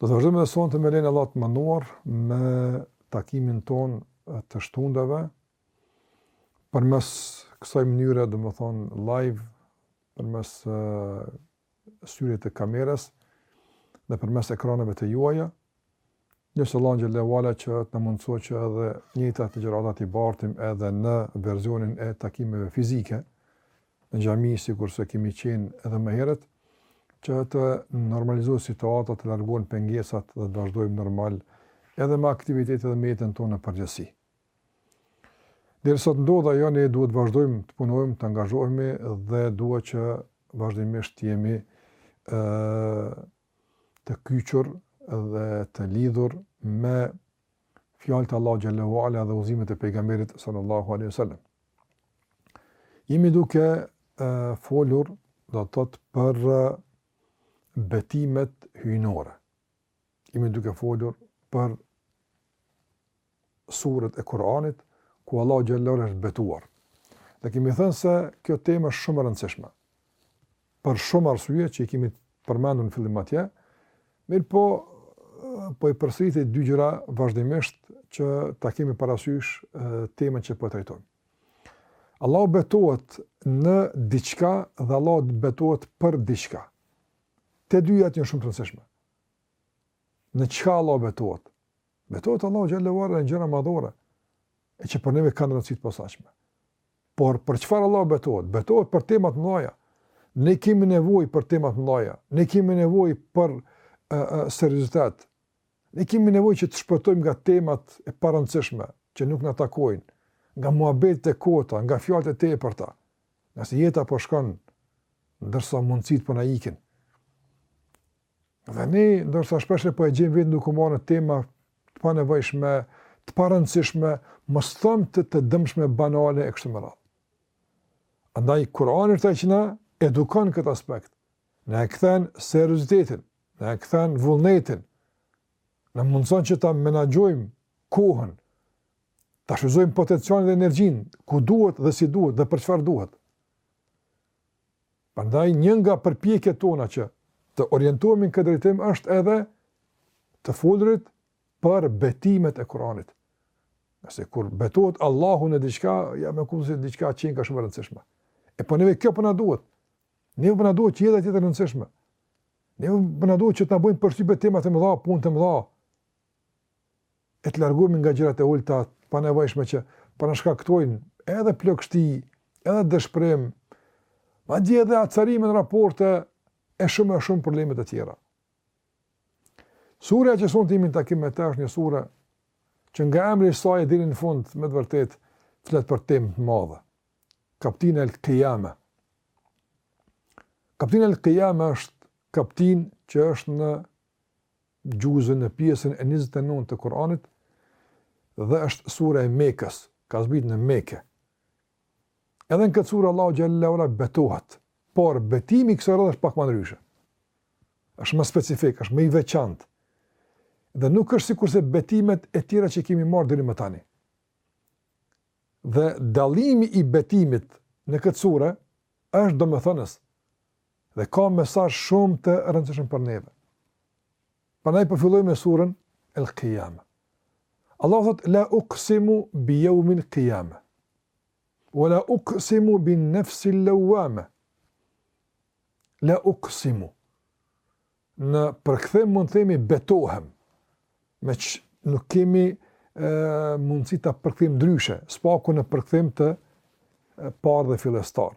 Do të vazhdojmë edhe sonte me lejen e Allahut të madhëruar me takimin tonë të shtundave përmes kësaj mënyre domethënë live përmes uh, syrit të kamerës dhe përmes ekraneve të juaja lusim Allahun xhel-le ve ala që të na mundësojë që edhe njëjtat gjëra t'i bartim edhe në versionin e takimeve fizike në xhami sikurse kemi qenë edhe më herët, që të normalizohet situata, të largohen pengesat dhe të vazhdojmë normal edhe me aktivitete dhe me jetën tonë në përgjithësi. Derisa të ndodhë ajo, ne duhet të vazhdojmë të punojmë, të angazhohemi dhe duhet që vazhdimisht të jemi ë të kyçur dhe të lidhur me fjalët e Allahut xhel-le ve ala dhe udhëzimet e pejgamberit sallallahu alaihi wasallam. Jemi duke uh, folur do të thotë për uh, betimet hyjnore. Jemi duke folur për surët e Kur'anit ku Allahu xhel-le ve ala është betuar. Dhe kemi thënë se kjo temë është shumë e rëndësishme. për shumë arsye që i kemi përmendur në fillim atje, mirëpo po i përsërit edhe dy gjëra vazhdimisht që ta kemi parasysh temën që po e trajtojmë. Allah betohet në diçka dhe Allah betohet për diçka. Të dyjat janë shumë të rëndësishme. Në çka Allah betohet? Betohet Allah xhel-le ve ala në gjëra madhore, e që për neve kanë rëndësi të posaçme. Por për çfarë Allahu betohet? Betohet për tema të mëdha. Ne kemi nevojë për tema të mëdha. Ne kemi nevojë për ë ë seriozitet. Ne kemi nevojë që të shpëtojmë nga temat e parëndësishme që nuk na takojnë, nga muhabetet e kota, nga fjalët e tepërta, ngase jeta po shkon ndërsa mundësitë po na ikin. Dhe ne, ndoshta shpeshherë po e gjejmë veten duke u marrë me tema të panevojshme, të parëndësishme, mos të themi të dëmshme banale e kështu me radhë. Andaj, Kurani është ai që na edukon në këtë aspekt, na e kthen seriozitetin, na e kthen vullnetin, na mundëson që ta menaxhojmë kohën, ta shfrytëzojmë potencialin dhe energjinë, ku duhet dhe si duhet dhe për çfarë duhet. Prandaj një nga përpjekjet tona që të orientohemi në këtë drejtim është edhe të folurit për betimet e Kuranit. Ngase kur betohet Allahu në diçka, jam i kuptuar se diçka qenka shumë e rëndësishme. E po neve kjo po na duhet. Neve po na duhet që jeta të jetë e rëndësishme. Neve po na duhet që të na bëjnë përshtypje tema të mëdha, punë të mëdha. e të largohemi nga gjërat e ulëta, të panevojshme që po na shkaktojnë edhe plogështi, edhe dëshpërim, madje edhe acarime në raporte e shumë e shumë probleme të tjera. Surja që sonte kemi takim me të është një sure që nga emri i saj e deri në fund me të vërtetë flet për temë të madhe. Kaptina El-Kijame. Kaptina El-Kijame është kaptinë që është në xhuzin, në pjesën e njëzet e nëntë të Kur'anit dhe është sure e Mekës, ka zbrit në Mekë. Edhe në këtë sure Allahu xhelle ue ala betohet, por betimi i kësaj radhe është pak më ndryshe. Është më specifik, është më i veçantë. Dhe nuk është sikurse betimet e tjera që kemi marrë deri më tani. Dhe dallimi i betimit në këtë sure është domethënës Dhe ka mesazh shumë të rëndësishëm për neve. Prandaj po fillojmë me surën El-Qiyama. Allahu thot la uqsimu bi yawmil qiyama. Wa la uqsimu bin nafsil lawama. La uqsimu. Në përkthim mund të themi betohem. Me që nuk kemi e, mundësi të përkthejmë ndryshe, së paku në përkthim të parë dhe fillestar.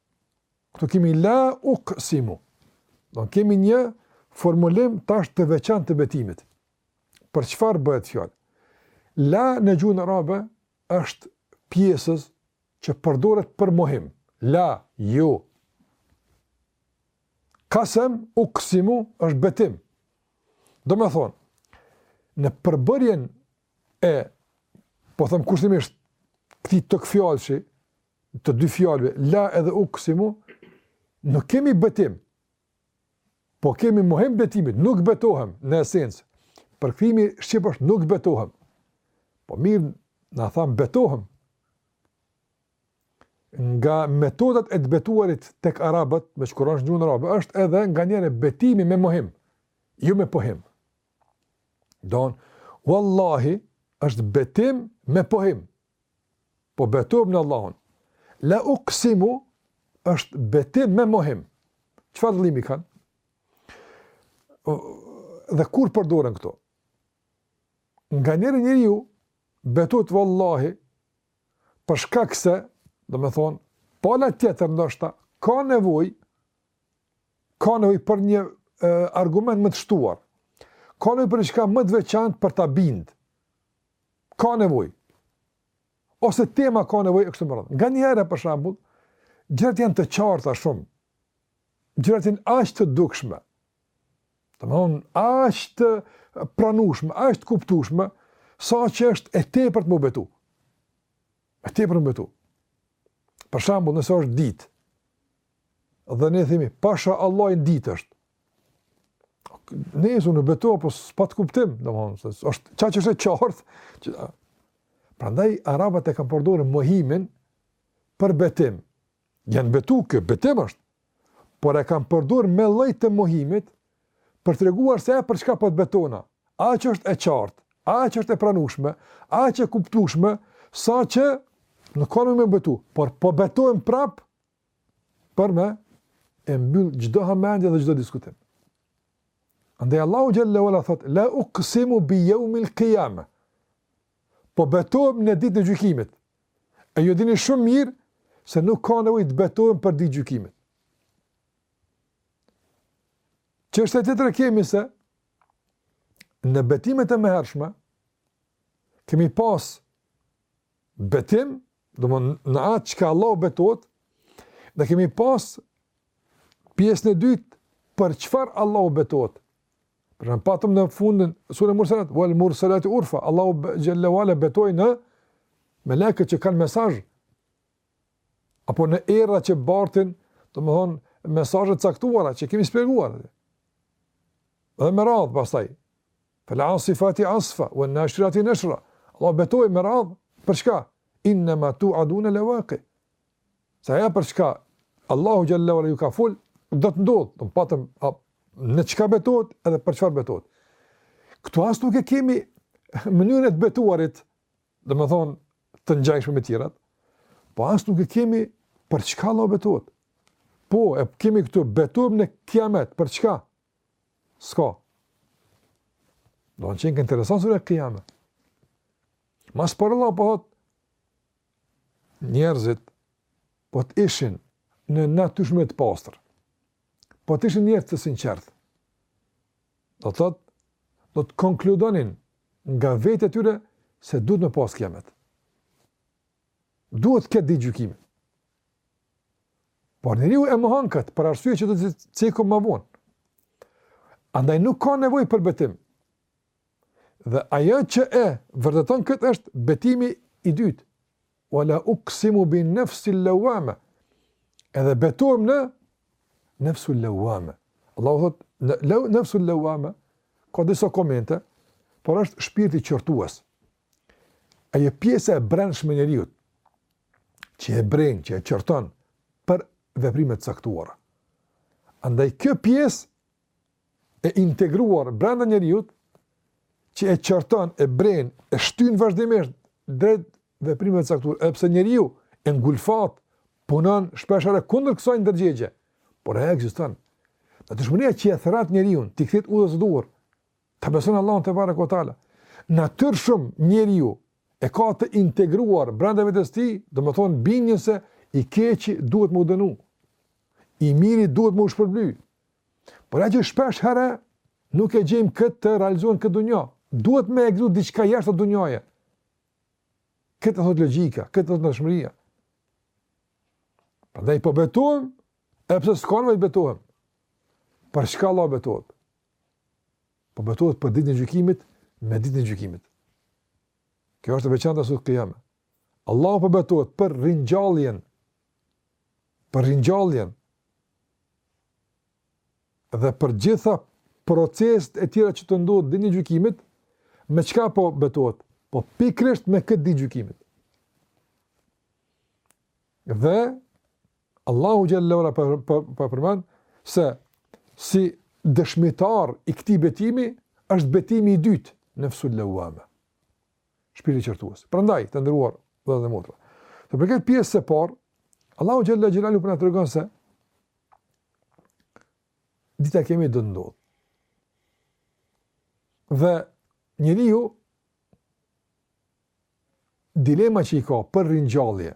Këtu kemi la uksimu. Domethënë kemi një formulim tash të veçantë të betimit. Për çfarë bëhet fjalë? La në gjuhën arabe është pjesëz që përdoret për mohim. La, jo. Kasem, uksimu, është betim. Domethënë, në përbërjen e, po them kushtimisht, këtij togfjalëshi, të dy fjalëve la edhe uksimu, nuk kemi betim, po kemi mohim betimit, nuk betohem në esencë. Përkthimi shqip është nuk betohem. Po mirë, na tham betohem. Nga metodat e të betuarit tek arabët, meqë Kur'ani është në gjuhën arabe, është edhe nganjëherë betimi me mohim, jo me pohim. Domethënë, wallahi, është betim me pohim, Po betohem në Allahun. La uksimu është betim me mohim. Çfarë dallimi kanë? Dhe kur përdoren këto? Nganjëherë njeriu betohet vallahi, për shkak se, domethënë, pala tjetër ndoshta, ka nevojë, ka nevojë për një e, argument më të shtuar, ka nevojë për diçka më të veçantë për ta bindë, ka nevojë. Ose tema ka nevojë e kështu me radhë. Nganjëherë për shembull, gjërat janë të qarta shumë. Gjërat janë aq të dukshme. Domethon aq të pranueshme, aq të kuptueshme sa që është e tepërt m'u betu. E tepërt m'u betu. Për shembull, nëse është ditë Dhe ne themi, pasha Allahin ditë është. Ne nëse u betum, po s'pat kuptim, domethënë, është diçka që është e qartë. Që... Prandaj, arabët e kanë përdor mohimin për betim. Janë betu, kjo betim është. Por e kanë përdor me llojin e mohimit për të treguar se ajo për çka po të betohna. Aq është e qartë, aq është e pranushme, aq e kuptushme, sa që nuk ka nevojë m'u betu. Por po betohem prapë, për me e mbyll çdo hamendje dhe çdo diskutim. Andaj Allahu xhalla wa ala thot la uqsimu bi yawmil qiyama. Po betohem në ditën e gjykimit. E ju dini shumë mirë se nuk ka nevojë të betohem për ditën e gjykimit. Çështja tjetër kemi se në betimet e mëhershme kemi pas betim, domethënë në atë çka Allahu betohet, dhe kemi pas pjesën e dytë për çfarë Allahu betohet. Për shembull patëm në fundin, surja Mursalat, wal mursalati urfa, Allahu xhalla wa ala betohej në meleket që kanë mesazh, apo në erëra që bartin, domethënë, mesazhe të caktuara që kemi shpjeguar. Dhe me radhë pastaj, Fal asifati asfa, wan nashirati nashra. Allahu betohej me radh, për çka? Inna ma tu'aduna la waqi. Se ajo për çka Allahu xhalla wa ala ju ka fol, do të ndodh, domethënë patëm a, në çka betohet edhe për çfarë betohet. Këtu as nuk e kemi mënyrën e të betuarit, domethënë të ngjashëm me tjerat. Po as nuk e kemi për çka Allah betohet. Po, e kemi këtu betohem në kiamet, për çka? S'ka. Domethënë qenka interesant surja Kijame. Mos po Allahu po thot, njerëzit po të ishin në natyrshmëri të pastër, po të ishin njerëz të sinqertë, do të thot, do të konkludonin nga vetja e tyre se duhet me pas kiamet. Duhet të ketë ditë gjykimi. Por njeriu e mohon këtë për arsye që do të cekim më vonë. Andaj nuk ka nevojë për betim. Dhe ajo që e vërteton këtë është betimi i dytë. Wala uqsimu bi nefsi lawame. Edhe betohem në nefsu lawame. Allahu thot nefsu lawame ka disa komente, por është shpirti qortues. Ajo pjesa e brendshme e njeriut që e bren, që e qorton për veprime të caktuara. Andaj kjo pjesë e integruar brenda njeriut që e qorton, e bren, e shtyn vazhdimisht drejt veprimeve të caktuara, edhe pse njeriu e ngulfat, punon shpeshherë kundër kësaj ndërgjegje, por ajo ekziston. Natyrshmëria që e thërret njeriun, t'i kthehet udhës duhur, Ta besojë Allahun tebareke we teala. Natyrshëm njeriu e ka të integruar brenda vetes tij, domethënë bindjen se i keqi duhet me u dënu, i miri duhet me u shpërbly. Porse shpesh herë nuk e gjejmë këtë të realizuar në këtë dunja. Duhet me ekzistu diçka jashtë kësaj dunjaje. Këtë e thotë logjika, këtë e thotë natyrshmëria. Prandaj po betohem, edhe pse s'ka nevojë të betohem. Për çka Allah betohet? Po betohet për ditën e gjykimit me ditën e gjykimit. Kjo është e veçanta e sures Kijame. Allahu po betohet për ringjalljen. Për ringjalljen. Dhe për gjitha proceset e tjera që do të ndodhin ditën e gjykimit, me çka po betohet? Po pikërisht me këtë ditë gjykimit. Dhe Allahu xhelle ue ala për për për përmend se si dëshmitar i këtij betimi është betimi i dytë nefsul lawame. Shpirti qortues. Prandaj të nderuar vëllezër dhe motra. I përket pjesës së parë, Allahu xhelle xhelaluhu po na tregon se Dita e Kijametit do të ndodhë. Dhe njeriu dilema që i ka për ringjallje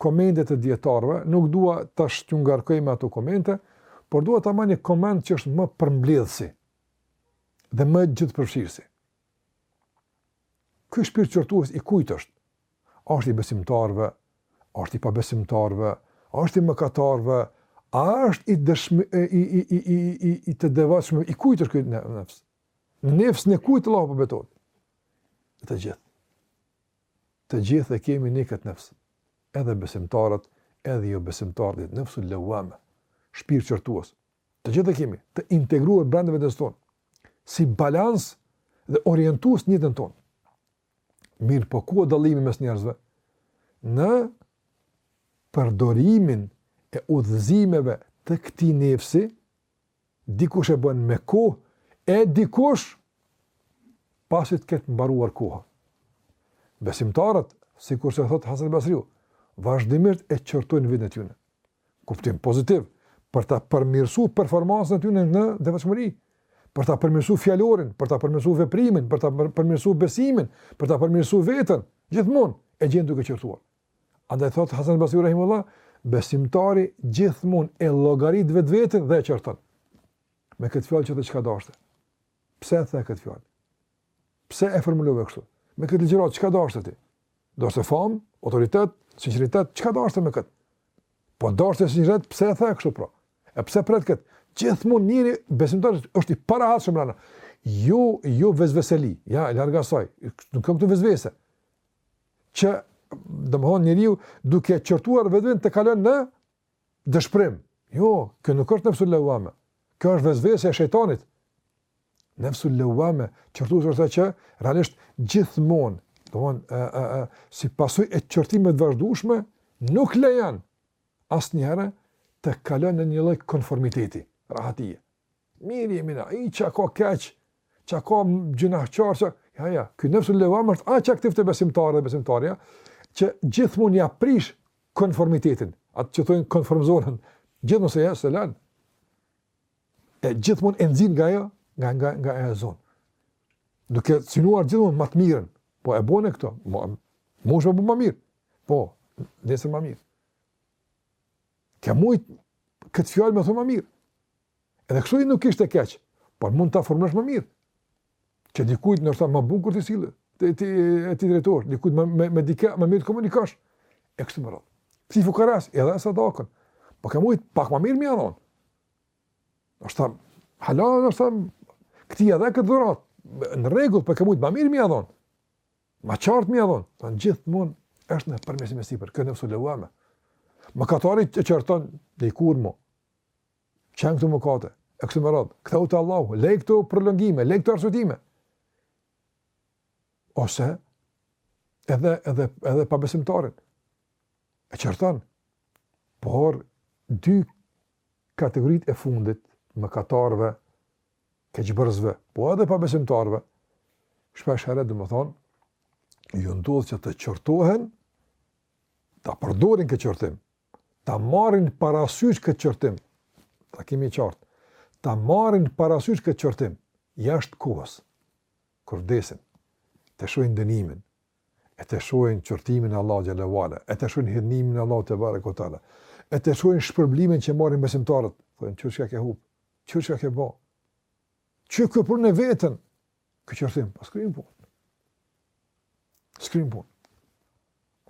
komentet e dijetarëve, nuk dua ta ju ngarkoj me ato komente, por dua ta marr një koment që është më përmbledhësi dhe më gjithëpërfshirësi. Ky shpirt qortues i kujt është? A është i besimtarëve? A është i pabesimtarëve? A është i mëkatarëve? A është i dëshmi i i i i i i të devotshmëve i kujt është ky nefs? Në nefsin e kujt Allah po betohet? Të gjithë. Të gjithë e kemi ne këtë nefs. Edhe besimtarët, edhe jobesimtarët nefsul levame, shpirt qortues. Të gjithë e kemi, të integruar brenda vetes tonë si balans dhe orientues në jetën tonë. Mirëpo ku o dallimi mes njerëzve? Në përdorimin e udhëzimeve të këtij nefsi, Dikush e bën me kohë, e dikush pasi të ketë mbaruar koha. Besimtarët, sikurse thotë Hasan Basriu, vazhdimisht e qortojnë veten e tyne. Kuptim pozitiv, për ta përmirësu performansën e tyne në devotshmëri, për ta përmirësu fjalorin, për ta përmirësu veprimin, për ta përmirësu besimin, për ta përmirësu veten, gjithmonë e gjen duke qortuar. Andaj thotë Hasan al-Basri rahimullah, besimtari gjithmonë e llogarit vetveten dhe e qorton. Me këtë fjalë që the çka dashte. Pse e the këtë fjalë? Pse e formulove kështu? Me këtë ligjëratë çka dashte ti? Dashte famë, autoritet, sinqeritet, çka dashte me këtë? Po dashte sinqeritet, pse e the kështu pra? E pse pret këtë? Gjithmonë njeriu besimtar është i parahatshëm mrena. Jo, jo vesveseli. Ja, larg asaj. Nuk kam të vesvese. që domthon njeriu duke qortuar vetveten të kalon në dëshpërim. Jo, kjo nuk është nefsul levame. Kjo është vesvese e shejtanit. Nefsul levame, qortues është që realisht gjithmonë, domthon ë ë ë si pasojë e qortimeve të vazhdueshme, nuk lejon asnjëherë të kalon në një lloj konformiteti, rahatie. Mirë jemi na, i qa ka keq, qa ka gjynahqarë, qa... Ja, ja, ky nefsul levame është aq aktiv te besimtari dhe besimtarja, që gjithmonë ia prish konformitetin, atë që thujnë komfort zonën, gjithmonë s'e ja, s'e lan. E gjithmonë e nxjerr nga ajo, nga, nga, nga ajo zonë. Duke synuar gjithmonë ma të mirën, po e bone këto, mo, mo mujshe me bo ma mirë, po, nesër ma mirë. Ke mujt këtë fjalë me thonë ma mirë. Edhe kështu nuk ishte keq, por mund ta formulosh më mirë. Që dikujt ndoshta më bukur t'i sillesh, t'i t'i e t'i drejtohesh, dikujt më me, me dikë më mirë të komunikosh. E kështu me radhë. Këtij fukarasë ia dhe sadakën. Po ke mujt pak më mirë me ia dhon. Ndoshta hala ndoshta këtij ia dhe këtë dhuratë. Në rregull, po ke mujt më mirë me ia dhon. Ma qartë me ia dhon. Tan gjithmonë është në përmirësim e sipër, ky nefsul levame. Mëkatari të qorton dhe i kur mu. Çan këto mëkate, e kështu me radhë. Ktheu te Allahu, lej këto prolongime, lej këto arsyetime. Ose edhe edhe edhe pabesimtarin. E qorton. Por dy kategoritë e fundit mëkatarëve, keqbërësve, po edhe pabesimtarëve, shpeshherë domethënë, ju ndodh që të qortohen, ta përdorin këtë qortim, ta marrin parasysh këtë qortim, ta kemi qartë, ta marrin parasysh këtë qortim, jashtë kohës, kur vdesin, të shohin dënimin, e të shohin qortimin e Allah xhele ue ala, e të shohin hidhërimin e Allah tebareke ue teala, e të shohin shpërblimin që marrin besimtarët, thonë qyr çka ke hup, qyr çka ke bo, qe ku e prune veten, Ky qortim, po s'kryn punë. S'kryn punë.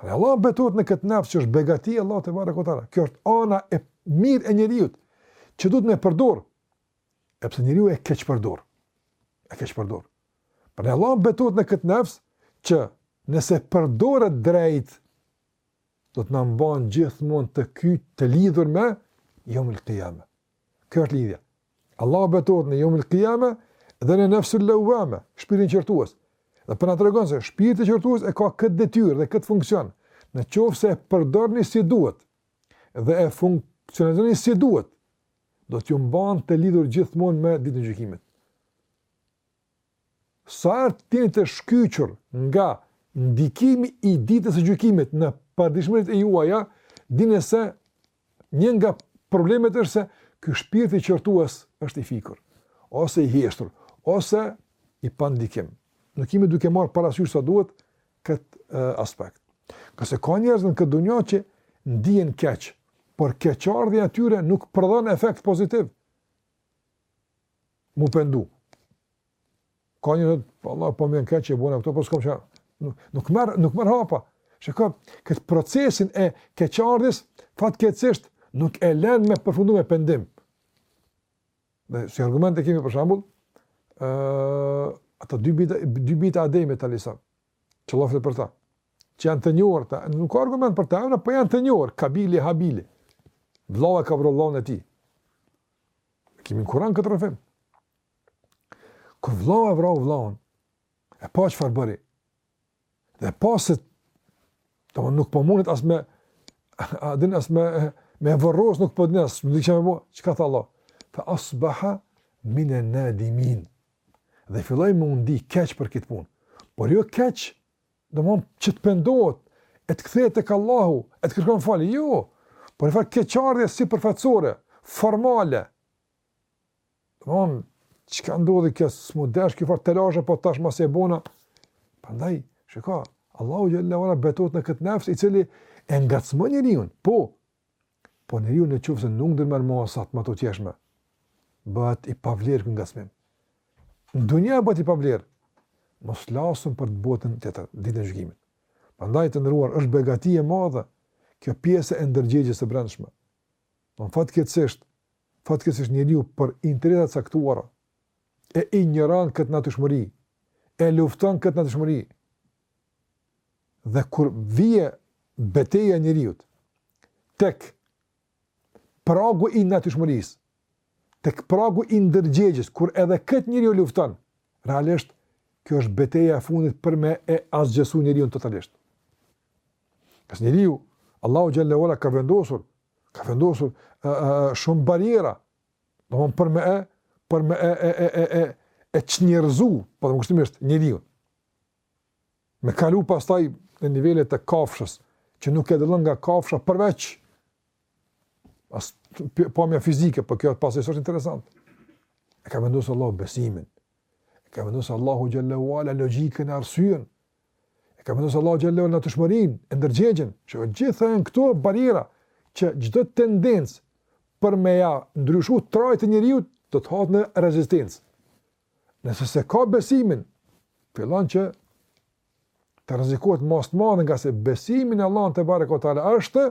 Dhe Allah betohet në këtë nefs që është begati e Allah tebareke ue teala. Kjo është ana e mirë e njeriut që duhet me përdor. Edhe pse njeriu e keqpërdor. E keqpërdor. Prandaj Allah betohet në këtë nefs që nëse përdoret drejt, do të na mban gjithmonë të kyçt të lidhur me jeumul kijame. Kjo është lidhja. Allahu betohet në Jeumul Kijame dhe në Nefsul Levame, shpirtin qortues. Dhe po na tregon se shpirti qortues e ka këtë detyrë dhe këtë funksion. Në qoftë se e përdorni si duhet dhe e funksionalizoni si duhet, do t'ju mban të lidhur gjithmonë me ditën e gjykimit. Sa herë të jeni të shkyçur nga ndikimi i ditës së gjykimit në përditshmëritë e juaja, dijeni se një nga problemet është se ky shpirti qortues është i fikur, ose i heshtur, ose i pandikim. Nuk jemi duke marrë parasysh sa duhet këtë aspekt. Kurse ka njerëz në këtë dunja që ndihen keq, por keqardhja e tyre nuk prodhon efekt pozitiv. Mu pendu. Ka njerëz thotë, vallah, po më vjen keq e bona këto, po s'kam çfarë. Nuk, nuk merr, nuk merr hapa. Shikoj këtë procesin e keqardhjes, fatkeqësisht nuk e lën me përfundu me pendim. Dhe si argument e kemi për shembull, ë uh, ata dy bijt e, dy bijt e Ademit alejhi selam, që Allahu flet për ta. Që janë të njohur ta, nuk ka argument për ta, por janë të njohur, Kabili, Habili. Vllau e ka vra vllanë e tij. Kemi në Kuran këtë rrëfim. Kur vllau e vrau vllaun, e pa çfarë bëri, dhe pa se tashmë nuk po mundet as me, a din as me, me vorros nuk po din as, s'di çka me bo, çka tha Allah? Fe asbaha minen nadimin. Dhe filloi me u ndi keq për këtë punë. Por jo keq Domthon që të pendohet e të kthehet tek Allahu, e të kërkon falje. Jo. Por në fakt keqardhja sipërfaqësore, formale. Domthon çka ndodhi kjo smu dash kjo fort telashe po tash masi e bona. Prandaj, shikoj, Allahu xhel-le ue ala betohet në këtë nafs i cili e ngacmon njeriun. Po, Po njeriu në qoftë se nuk ndërmerr masat e mëtutjeshme, bëhet i pavlerë ky ngacmim. Në dunja bëhet i pavlerë. Mos flasim për të botën tjetër, ditën e gjykimit. Prandaj të nderuar është begati e madhe kjo pjesë e ndërgjegjes së brendshme. Po fatkeqësisht, fatkeqësisht njeriu për interesa të caktuara e injoron këtë natyrshmëri, e lufton këtë natyrshmëri. Dhe kur vije beteja e njeriut tek pragu i natyrshmërisë, tek pragu i ndërgjegjes, kur edhe këtë njeriu lufton, realisht kjo është beteja e fundit për me e asgjësu njeriun totalisht. Se njeriut, Allahu xhel-le ue ala ka vendosur, ka vendosur e, e, shumë barriera, do më për me e, për me e, e, e, e, e, e çnjerëzu, po themi kushtimisht, njeriun. Me kalu pastaj në nivelet e kafshës, që nuk e dallon nga kafsha përveçse pamja fizike, por po kjo pastaj është interesant. E ka vendosur Allahu besimin. E ka vendosur Allahu xhel-le ue ala logjikën e arsyen. E ka vendosur Allahu xhel-le ue ala natyrshmërinë, e ndërgjegjen, që të gjitha janë këto barriera që çdo tendencë për me ja ndryshu trajtën e njeriut do të has në rezistencë. Nëse s'e ka besimin, fillon që të rrezikohet në masë të madhe ngase besimi në Allahun tebareke ue teala është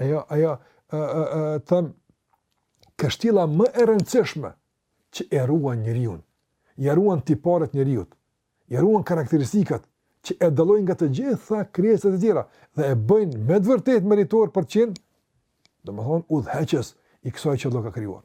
ajo ajo ë ë ë thënë kështjella më e rëndësishme që e ruan njeriun. Ja ruan tiparet njeriut. Ja ruan karakteristikat që e dallojnë nga të gjitha krijesat e tjera dhe e bëjnë me të vërtetë meritor për qenë, domethënë udhëheqës i kësaj që Allahu ka krijuar.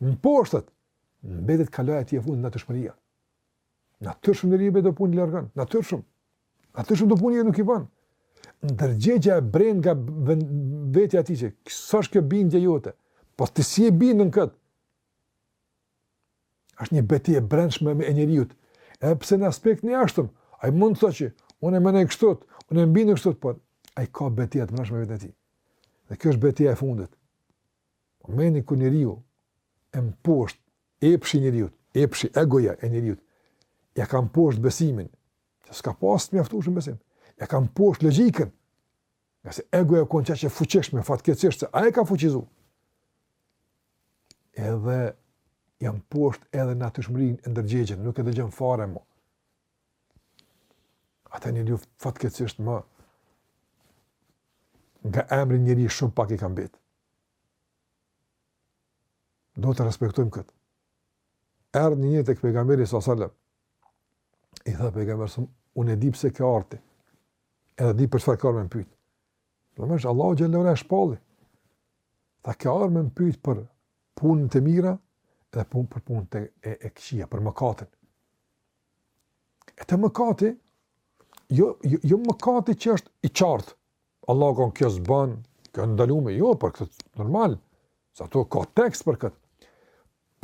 Mposhtet! Mbetet kalaja e tij e fundit, natyrshmëria. Natyrshëm njeriu me do punë largohet, natyrshëm. Natyrshëm do punë njeriu nuk i bën. Ndërgjegja e bren nga vetja e tij që s'është kjo bindja jote? Po ti si e bindën kët? Është një betejë e brendshme e njeriut. Edhe pse në aspektin e jashtëm, ai mund të thotë që unë e mendoj kështu, unë e bind kështu, por ai ka betejë të brendshme në veten e tij. Dhe kjo është beteja e fundit. Momentin kur njeriun e mposht epshi i njeriut, epshi egoja e njeriut, ja ka mposht besimin, që s'ka pas të mjaftueshëm besim. Ja ka mposht logjikën. Ngase egoja u kon qaq e fuqishme, fatkeqësisht se ai e ka fuqizu. Edhe ja mposht edhe natyrshmërinë e ndërgjegjen, nuk e dëgjon fare mo. Ata njeriu fatkeqësisht ma nga emri njeri shumë pak i ka mbetë. Duhet ta respektojmë këtë. Erdh një një tek pejgamberi alejhi selam. I tha pejgamberi se unë e di pse ke ardh. Edhe di për çfarë ke ardh me m'pytë. Në mështë, Allahu teala e shpalli. Tha ke ardh me m'pytë për punët e mira edhe punë për punët e, e këqija, për mëkatin. E te mëkati, jo, jo, jo mëkati që është i qartë. Allahu ka thanë kjo s'ban, kjo e ndalume, jo, për këtë normal, se ato ka tekst për këtë.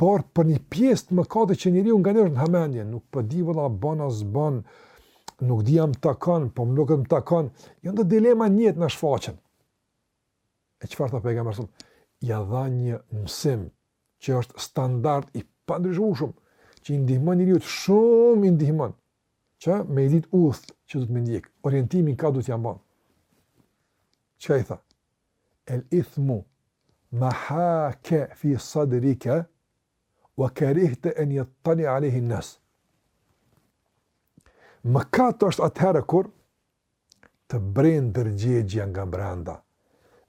Por për një pjesë të mëkatit që njeriu nganjëherë në hamendje, nuk po di vëlla ban a s'ban, nuk di a m'takon, po m'doket m'takon, janë do dilema që na shfaqen. E çfarë tha pejgamberi sa? Ia dha një mësim që është standard i pandryshueshëm, që i ndihmon njeriut shumë i ndihmon që me i ditë udhët që duhet me ndjek, orientimin ka duhet t'ia mban. Çka i tha? El ithmu ma hake fi sadrike wa kerihte en jettalia alejhin nas. Mëkat është atëherë kur të bren ndërgjegjja nga brenda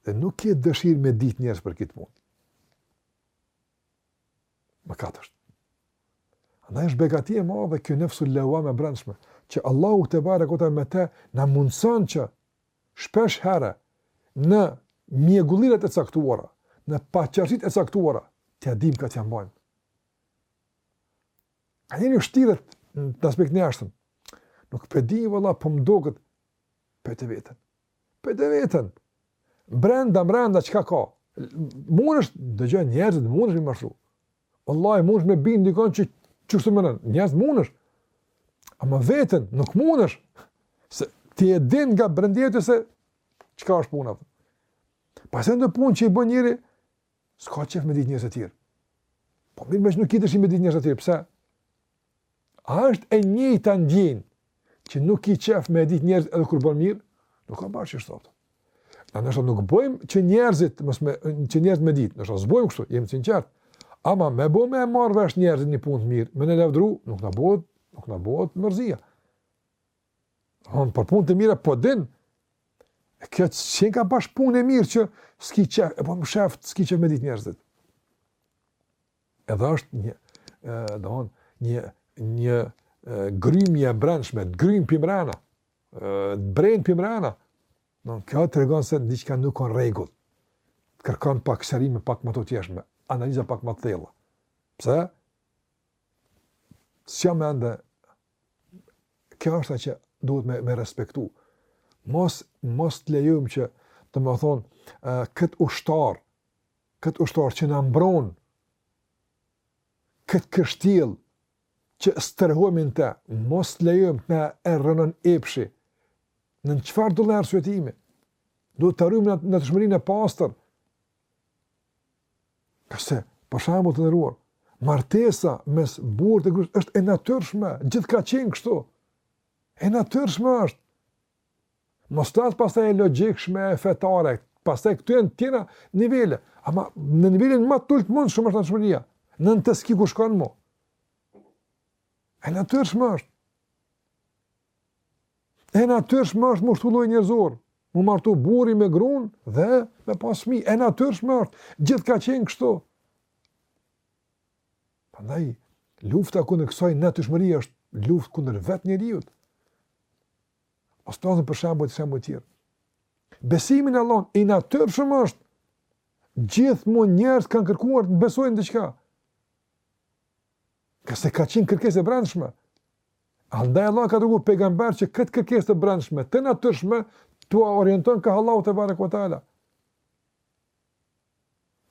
dhe nuk ke dëshirë me ditë njerëzit për këtë punë. Mëkat është. Andaj është begati e madhe kjo nefsu lewame e brendshme, që Allahu tebareke ve teala me te na mundëson që shpesh herë në mjegullirat e caktuara, në paqartësitë e caktuara, ta dimë ka t'ia mbajmë. A njeriu shtiret në aspektin e jashtëm. Nuk po di vëlla po po më doket, pyte veten. Pyte veten. Brenda, brenda, çka ka? Munesh, dëgjo, njerëzit munesh me mashtru. Wallahi, munesh me bindë dikon që që së mënën. Njerëzit munesh. Ama veten nuk munesh. Se ti e din nga brendia jote se çka është puna. Masnej do punë që i bën njeri, S'ka qef me ditë njerëzit e tjerë. Po mirë me që nuk ki dëshirë me ditë njerëzit e tjerë, pse? A është e njëjta ndjenjë që nuk ki qef me ditë njerëzit edhe kur bën mirë? Nuk a bash qështu. Na ndoshta nuk bëjmë që njerëzit, me, që njerëzit me ditë, ndoshta s'bojmë kështu, jemi të sinqertë. Ama me bo me e marrë vesh njerëzit një punë të mirë, me na lavdru, nuk na bëhet, nuk na bëhet mërzia. Hon për punët e mira po din. E kjo qenka bash punë e mirë që s'ki qef, po e mshef, s'ki qef me ditë njerëzit. Edhe është një ë domethan një një gërryrje e brendshme, të gërryn përmrena, të bren përmrena. Don kjo tregon se diçka nuk a n'rregull. Kërkon pak sqarime pak më të tjeshme, analiza pak më të thella. Pse? Sja me ndë kjo është që duhet me, me respektu. Mos, mos të lejojmë që, domethënë, uh, këtë ushtar, këtë ushtar që na mbron, këtë kështjell që strehohemi n'te, mos të lejojmë të na e rrënon epshi, nën çfarëdolloj arsyetimi, duhet ta rujmë natyrshmërinë e pastër, Kështu, për shembull të nderuar, martesa mes burrit e grues është e natyrshme, gjithë ka qenë kështu. E natyrshme është. Mos të flas pastaj e logjikshme, e fetare, pastaj këto janë tjera nivele, ama në nivelin ma t'ulët të mundshëm është natyrshmëria, nën te s'ki ku shkon mo. E natyrshme është. E natyrshme është m'u shtu lloji njerëzor, m'u martu burri me grun dhe me pas fmi. E natyrshme është, gjithë ka qenë kështu. Prandaj, lufta kundër kësaj natyrshmërie është luft kundër vetë njeriut. Ose flasim për shembull te shembuj tjerë. Besimi n'Allahun, i natyrshëm është, gjithmonë njerëz kanë kërkuar të besojnë diçka. Ngase ka qenë kërkesë e brendshme. Andaj Allahu ka dërguar pejgamber që këtë kërkesë të brendshme, të natyrshme, t'ua orienton ka Allahu tebareke ve teala.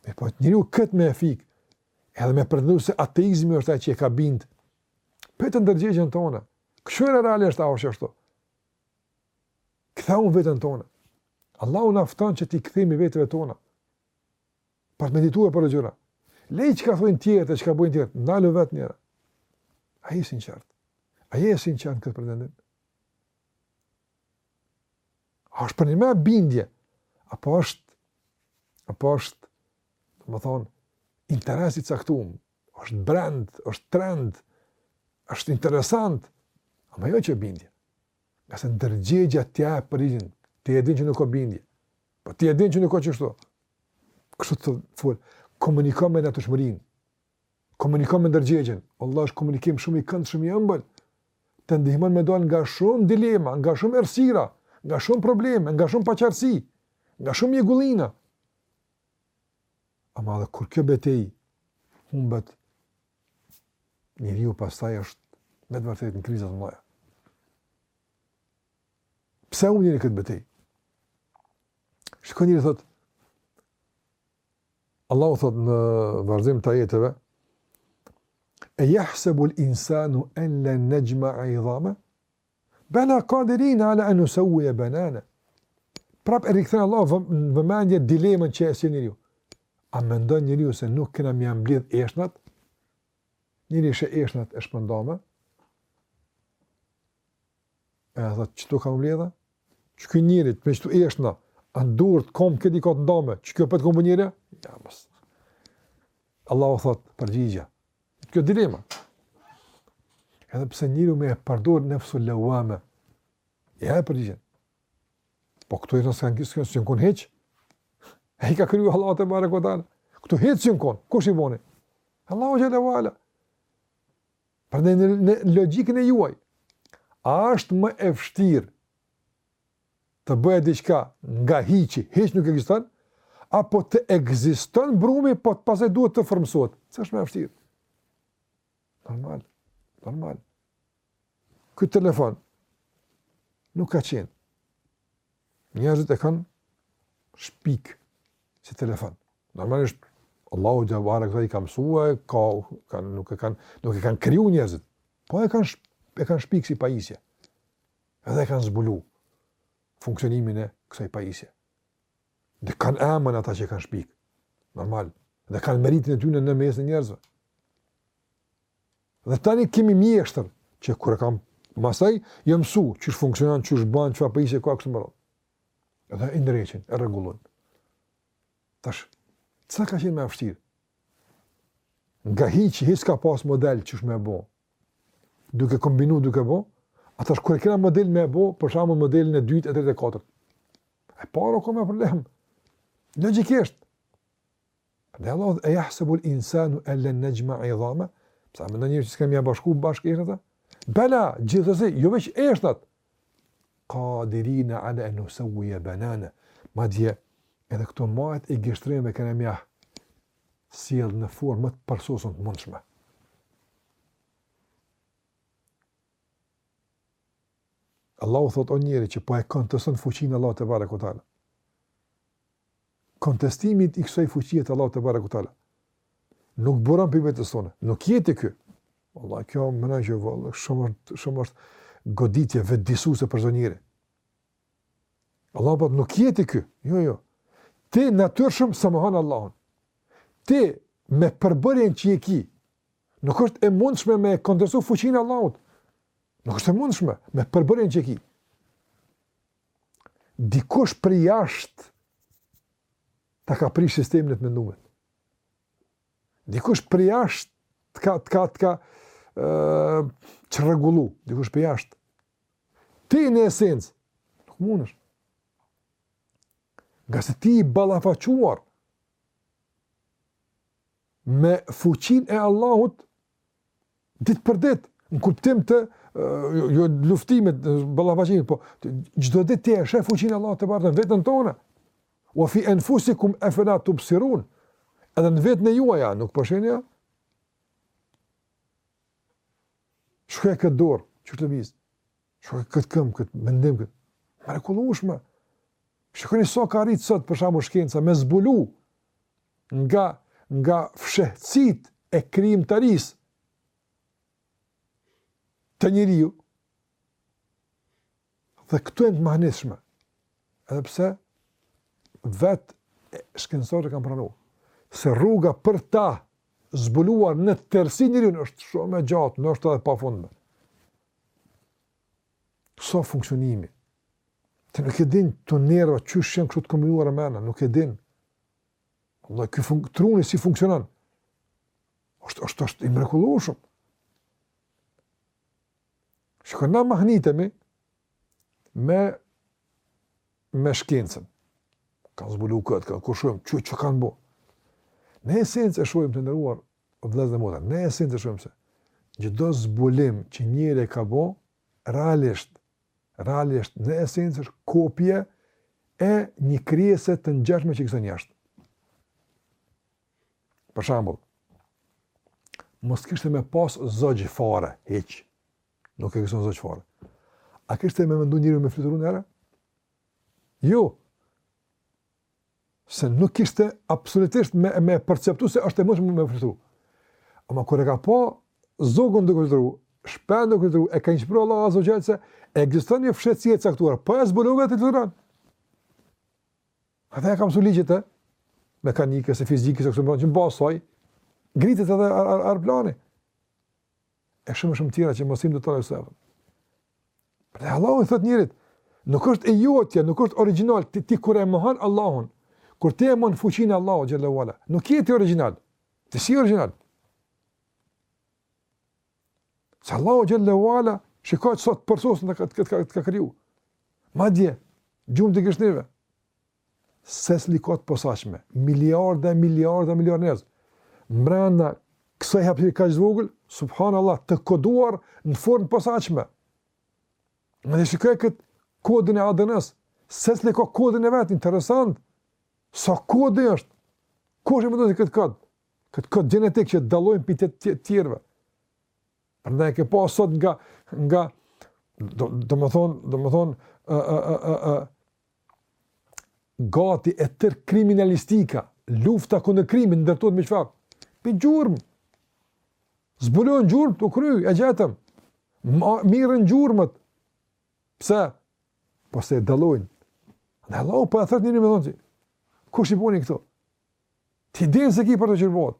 E pot njeriu këtë me e fik, edhe me pretendu se ateizmi është ai që e ka bindë, pyete ndërgjegjen tonë, kqyre realisht a është ashtu. Kthehu në veten tonë. Allahu na fton që t'i kthehemi veteve tona. Për të medituar për gjëra. Leje çka thonë tjerët e çka bëjnë tjerët, ndalu vete njëherë. A je sinqert? A je sinqert n'këtë pretendim? A është përnjime bindje? Apo është, apo është, domethënë, interes i caktum, është brand, është trend, është interesant, ama jo që bindje. Ngase ndërgjegja ta jep përgjigjen, ti e din që nuk o bindje. Po ti e din që nuk o qashtu. Kështu të flet. Komunikon me natyrshmërinë. Komunikon me ndërgjegjen. Vallahi është komunikim shumë i këndshëm, shumë i ëmbël. Të ndihmon me dal nga shumë dilema, nga shumë errësira, nga shumë probleme, nga shumë paqartësi, nga shumë mjegullira. Ama edhe kur kjo betejë humbet, njeriu pastaj është me të vërtetë në kriza të mëdhaja. Pse humb njeri këtë betejë? Shiko, njeri thot, Allahu thot në vazhdim të ajeteve, e jahsebul insanu en len nexhmea idhameh, Bela Qadirina ala an nusawwiya banana. Prap e rikthen Allahu në vëmendje dilemën që e sjell njeriu. A mendon njeriu se nuk kena me ja mbledh eshnat? Njeri i sheh eshnat e shpërndame, e thot, qëto ka m'u mbledh a? Qiky njeri, me qëto eshna, a në durët, kom këti ka të ndame, qikjo apet ka m'u bo njeri a? Ja, mos. Allahu thot, përgjigja, Kjo dilema. Edhe pse njeriu me e përdor nefsul leuame, ja jep përgjigjen. Po këto eshna s'jan kon hiç, e i ka kriju Allahu tebareke ve teala. Këto hiç s'jan kon, kush i boni? Allahu xhele ve ala. Pra në, në, në logjikën e juaj, a është ma e vështirë të bëhet diçka nga hiçi, hiç nuk ekziston, apo të ekziston brumi, po pastaj duhet të formësohet. Cila është ma e vështirë? Normal, normal. Ky telefon nuk ka qenë. Njerëzit e kanë shpik si telefon. Normalisht, Allahu tebareke ve teala i ka mësu, ka, ka, nuk e kanë kriju njerëzit. Po e kanë shpik, e kanë shpik si pajisje. Edhe e kanë zbulu funksionimin e kësaj pajisje. Dhe kanë emën ata që e kanë shpik. Normal. Dhe kanë meritin e tyne në mes të njerëzve. Dhe tani kemi mjeshtër që kur e kan, masanej jan msu qysh funksionon, qysh ban, çfarë pajisje ka, kështu me radhë. Edhe e ndreqin, e rregullojn. Tash, cila ka qenë ma e vështirë? Nga hiçi, hiç s'ka pas model qysh me bo, duke kombinu, duke bo, a tash kur e kena model me bo, për shembull modelin e dytë, e tretë e katërt. E para ka ma problem. Logjikisht. Dhe Allah, ejahsebul insanu el-len nexhmea idhameh, pse a menon njeri që s'kemi me ja bashku, bashkë eshnat, bela, gjithësi, jo veç e shëtë, ka dirina ala e nusëvuje banane, ma dje, edhe këto majet e gishtrinjve kena me ja, sjellë në formë më të përsosur të mundshme. Allahu thot o njeri që po e konteston fuqinë e Allahut tebareke ve teala. Kontestimi i kësaj fuqie të Allahut tebareke ve teala nuk buron pi vetes tone, nuk je ti ky. Valla, kjo më në gjë valla, shumë është, shumë është goditje vetëdijesuese për çdo njeri. Allahu po nuk je ti ky. Jo, jo. Ti natyrshëm s'e mohon Allahun. Ti me përbërjen që e ki, nuk është e mundshme me kontestu fuqinë e Allahut. Nuk është e mundshme me përbërjen që e ki. Dikush prej jashtë ta ka prish sistemin e të menduemit. Dikush prej jashtë të ka të ka të ka ë çrregullu, dikush prej jashtë Ti në esencë, nuk mund është. Ngase ti i ballafaquar me fuqinë e Allahut ditë për ditë, në kuptim të jo, jo luftimit, ballafaqimit, po çdo ditë ti e shef fuqinë e Allahut te ba në veten tonë. Wa fi anfusikum afala tubsirun. Edhe në veten e juaja nuk po shihni. Shikoje këtë dorë, qysh lëviz. Shikoje këtë kamë, këtë mendim, këtë. Mrekullushme. Shikoni sa, sa ka arritë sot, për shembull shkenca, me zbulu nga, nga fshehtësitë e krijimtarisë te njeriu. Dhe këto janë të mahnitshme. Edhe pse vet shkencëtarët e kanë pranu se rruga për ta zbuluar në tërësi njeriun është shumë e gjatë, ndoshta edhe e pafundme. Sa funksionimi? Ti nuk e din këto nerva qysh janë kështu të kombinuar me ana, nuk e din. Allah ky truni si funksionon. Është është është i mrekullueshëm. Shiko, na mahnitemi me, me shkencën. Kanë zbulu këtë, kanë kur shohim çka kanë bo. Në esencë e shohim të nderuar vëllezër e motra, në esencë e shohim se, çdo zbulim që njeri e ka bo, realisht, realisht në esencë është kopje e një krijese të ngjashme që ekziston jashtë. Për shembull, mos kishte me pas zogj fare, hiq. Nuk ekziston zogj fare. A kishte me mendu njeri me fluturu n'erë? Jo. Se nuk kishte absolutisht me, me perceptu se është e munshme me fluturu. Ama kur e ka pa zogun duke fluturu, shpendin duke fluturu, e ka inspiru Allahu azze ue xhel se ekziston një fshehtësi e caktuar, po e zbulove ti fluturon. Atëherë i ka mësu ligjet e mekanikës, e fizikës, e kështu me radhë, që në bazë t'saj ngritet edhe aeroplani. E shumë shumë tjera që mësim do të rrojë sëvën. Dhe Allahu i thot njerit, nuk është e jotja, nuk është origjinal, ti, ti kur e mohon Allahun, kur ti e mohon fuqinë e Allahut, xhelle ue ala, nuk je ti origjinal, ti si origjinal. Se Allahu xhel-le ue ala shiko çfarë, sa t'përsosun këtë këtë këtë ka kriju. Madje gjurmët e gishtrinjve. Secili i ka të posaçme, miliarda e miliarda e miliarda njerëz. Mbrenda kësaj hapësire kaq të vogël, subhanallahu të koduar në formë posaçme. Madje shikoje këtë kodin e ADN-s. Secili ka kodin e vet, interesant. Sa kodi është? Kush e vendosi këtë kod? Këtë kod gjenetik që të dallojmë prej të tjerëve. Prandaj e ke pa sot nga, nga do, domethënë, domethënë, uh, uh, uh, uh, uh, gati e tërë kriminalistika, lufta kundër krimit, ndërtohet mbi çfarë, mbi gjurmë, zbulojnë gjurmët, u kry, e gjetëm, mirren gjurmët, pse, po se dallojnë, dhe Allahu po e thërret njerin me thonë që, kush i boni këto, Ti din se ki për të qërë botë.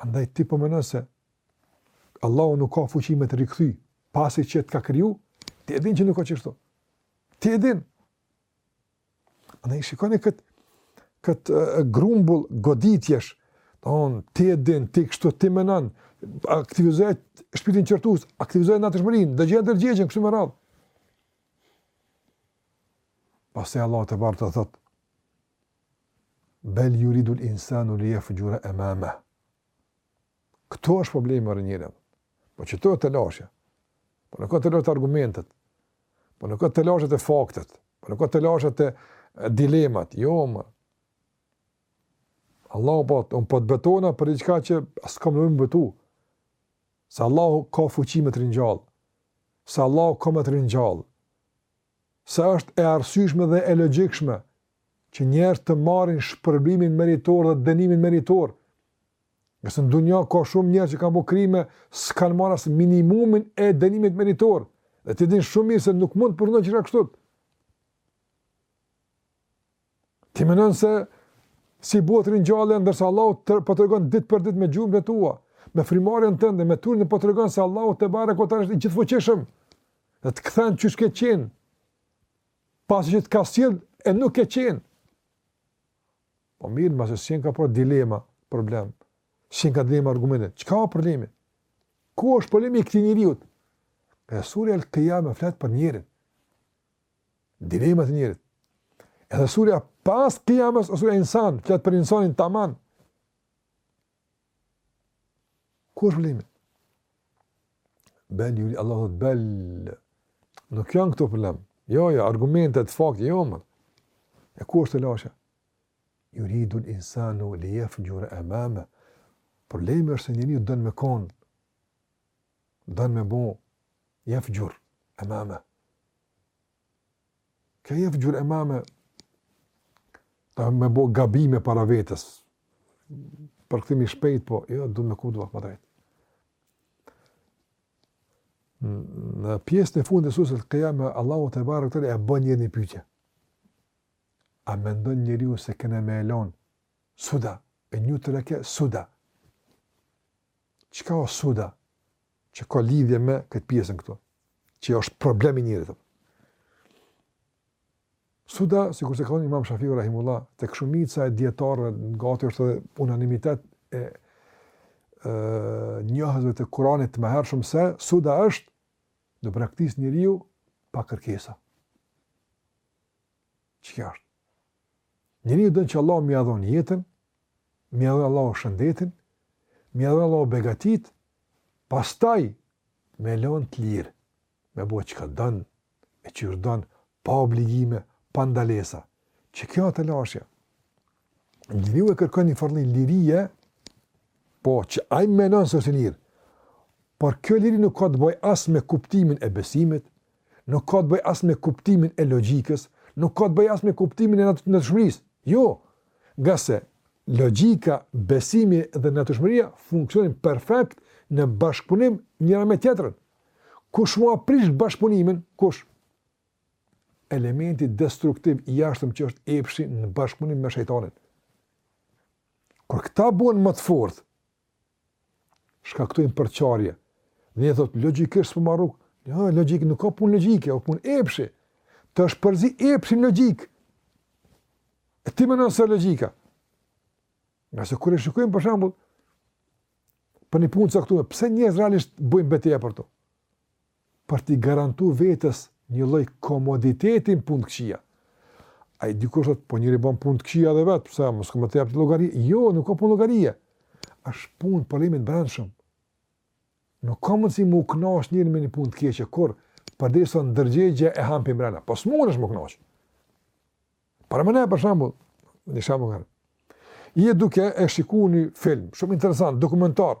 Andaj ti po menon se Allahu nuk ka fuqi me të rikthy, pasi që të ka kriju, ti e din që nuk ka qishtu. Ti e din. Andaj shikoni kët kët grumbull goditjesh, don ti e din, ti kështu ti menon, aktivizoja shpirtin qortues, aktivizoja natyrshmërinë, zgjoja ndërgjegjen kështu me radhë. Pastaj Allahu tebareke ue teala thot, Bel yuridul insanu li yafjura amama. Ktu është problemi me njerin. Po qetu telashja. Po nuk ka telashe te argumentet. Po nuk ka telashe te faktet. Po nuk ka telashe te dilemat. Jo më. Allahu po thotë unë po të betohna për diçka që as kam nevojë m'u betu. Se Allahu ka fuqi me të ringjall. Se Allahu ka me të ringjall. Se është e arsyshme dhe e logjikshme që njerëz të marrin shpërblimin meritor dhe dënimin meritor. Nëse në dunja ka shumë njerëz që kanë bu krime, s'kanë marrë as minimumin e dënimit meritor. Dhe ti din shumë mirë se nuk mund të përfundon gjithçka kështu. Ti mendon se si bëhet ringjallja ndërsa Allahu të po tregon ditë për ditë me gjurmët e tua, me frymëmarrjen tënde, me trunin po tregon se Allahu tebareke ue teala është i gjithfuqishëm. Dhe të kthen qysh ke qenë. Pasi që të ka sjell e nuk ke qenë. Po mirë, masi s'qenka për dilema, problem. S'qenka dilema argumente. Çka ka problemi? Ku është problemi i këtij njeriu? E surja al-Qiyamah flet për njerin. Dilemat e njerit. Edhe surja pas Kijames, o surja Insan, flet për insanin taman. Ku është problemi? Bel juri, Allahu thotë bel, nuk janë këtu problem. Jo, jo, argumentet, fakti, jo, më. E ku është telashja? Juridul insanu li jefxhure emameh. Problemi është se njeriu don me konë, Don me bo jefxhure emameh. Kjo jefxhure emameh, ta me bo gabime para vetës. Përkthimi shpejt, po, jo, du me kuptu pak më drejt. Në pjesën e fundit e surës Al-Qiyama, Allahu tebareke ue teala e bën një pyetje. A mendon njeriu se kena me e lon suda? En jutreke suda. Çka o Suda që ka lidhje me këtë pjesën këtu, që është problemi i njerit. Suda, sikurse ka thonë imam Shafiu Rahimullah, tek shumica e dijetarëve, gati është edhe unanimitet e, e njohësve të Kuranit të mëhershëm se, Suda është të braktiset njeriu pa kërkesa. Çka është? Njeriu don që Allahu m'ia dhon jetën, m'ia dhon Allahu shëndetin, m'ia dhon Allahu begatitë, pastaj me lon të lirë, me bo çka don, e qysh don, pa obligime, pa ndalesa. Qe kjo a telashja. Njeriu e kërkon një farë lloj lirije, po që ai menon se është liri, por kjo liri nuk ka të boj asë me kuptimin e besimit, nuk ka të bëjë as me kuptimin e logjikës, nuk ka të bëjë as me kuptimin e natyrshmërisë. Jo, ngase logjika, besimi dhe natyrshmëria funksionojnë perfekt në bashkëpunim njëra me tjetrën. Kush ma prish bashkëpunimin? Kush? Elementi destruktiv i jashtëm që është epshi në bashkëpunim me shejtanin. Kur këta bohen më të fortë, shkaktojnë përçarje. Dhe njo thotë, logjikisht s'po merr rrugë. Jo, logjikë, nuk ka pun logjike, o pun epshi. Të është përzi epshi n'logjikë. E ti menon se o logjika. Ngase kur e shikojmë, për shambull, për një punë t'caktume, pse njerëzit realisht bëjnë beteja për to? për t'i garantu vetës një lloj komoditeti n'punë të këqija. Ai dikush thotë, po njeri bën punë të këqija edhe vet, pse mos ka më të jap llogari? Jo, nuk ka punë llogarie. Është punë problemi të brendshëm. Nuk ka mundësi me u kënaq njeri me një punë të keqe, kur përderisa ndërgjegjja e han përmrena. Po s'munesh me u kënaq. Paramendo, për shambull, një shambull kërë. Je duke e shiku një film, shumë interesant, dokumentar,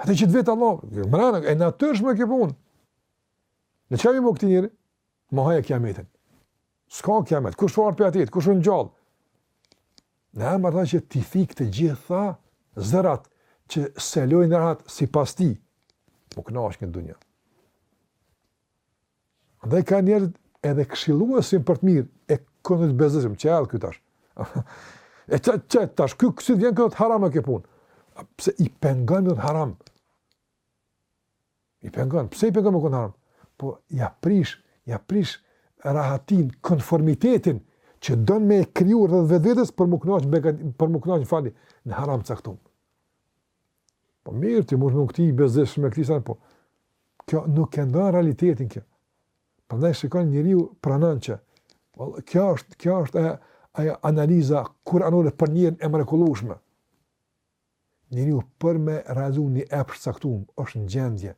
Ate që të vetë Allah, mërana, e natyrshme kjo punë. E çka i met këtij njeri? Mohoje kiametin. S'ka kiamet, kush erdh prej atit, kush u ngjall? Në mënyrë që t'i fik të gjitha zërat që s'e lojnë rahat sipas tij, m'u kënaq në kët dunja. Ndaj ka njerëzit edhe këshilluesit për të mirë, e kënë të bezdisshëm, që e alë kjo tash. e që, që tash, kjo kësit vjen kënë të haram e kjo punë. Pse i pengon me haram? I pengon, pse i pengon me kënë haram? Po, ja prish, ja prish rahatin, konformitetin, që don me kriju rreth vetvetes për m'u kënaq, për m'u kënaq në fali, në haram caktum. Po mirë, ti mund të mund këti i bezdisshëm ky sen, po kjo nuk e ndrron realitetin kjo. Prandaj shikon njeriu pranon që, kjo është, kjo është e, ajo analiza kuranore për njerin e mrekullushme. Njeriu për me realizu një epsh caktum, është në gjendje,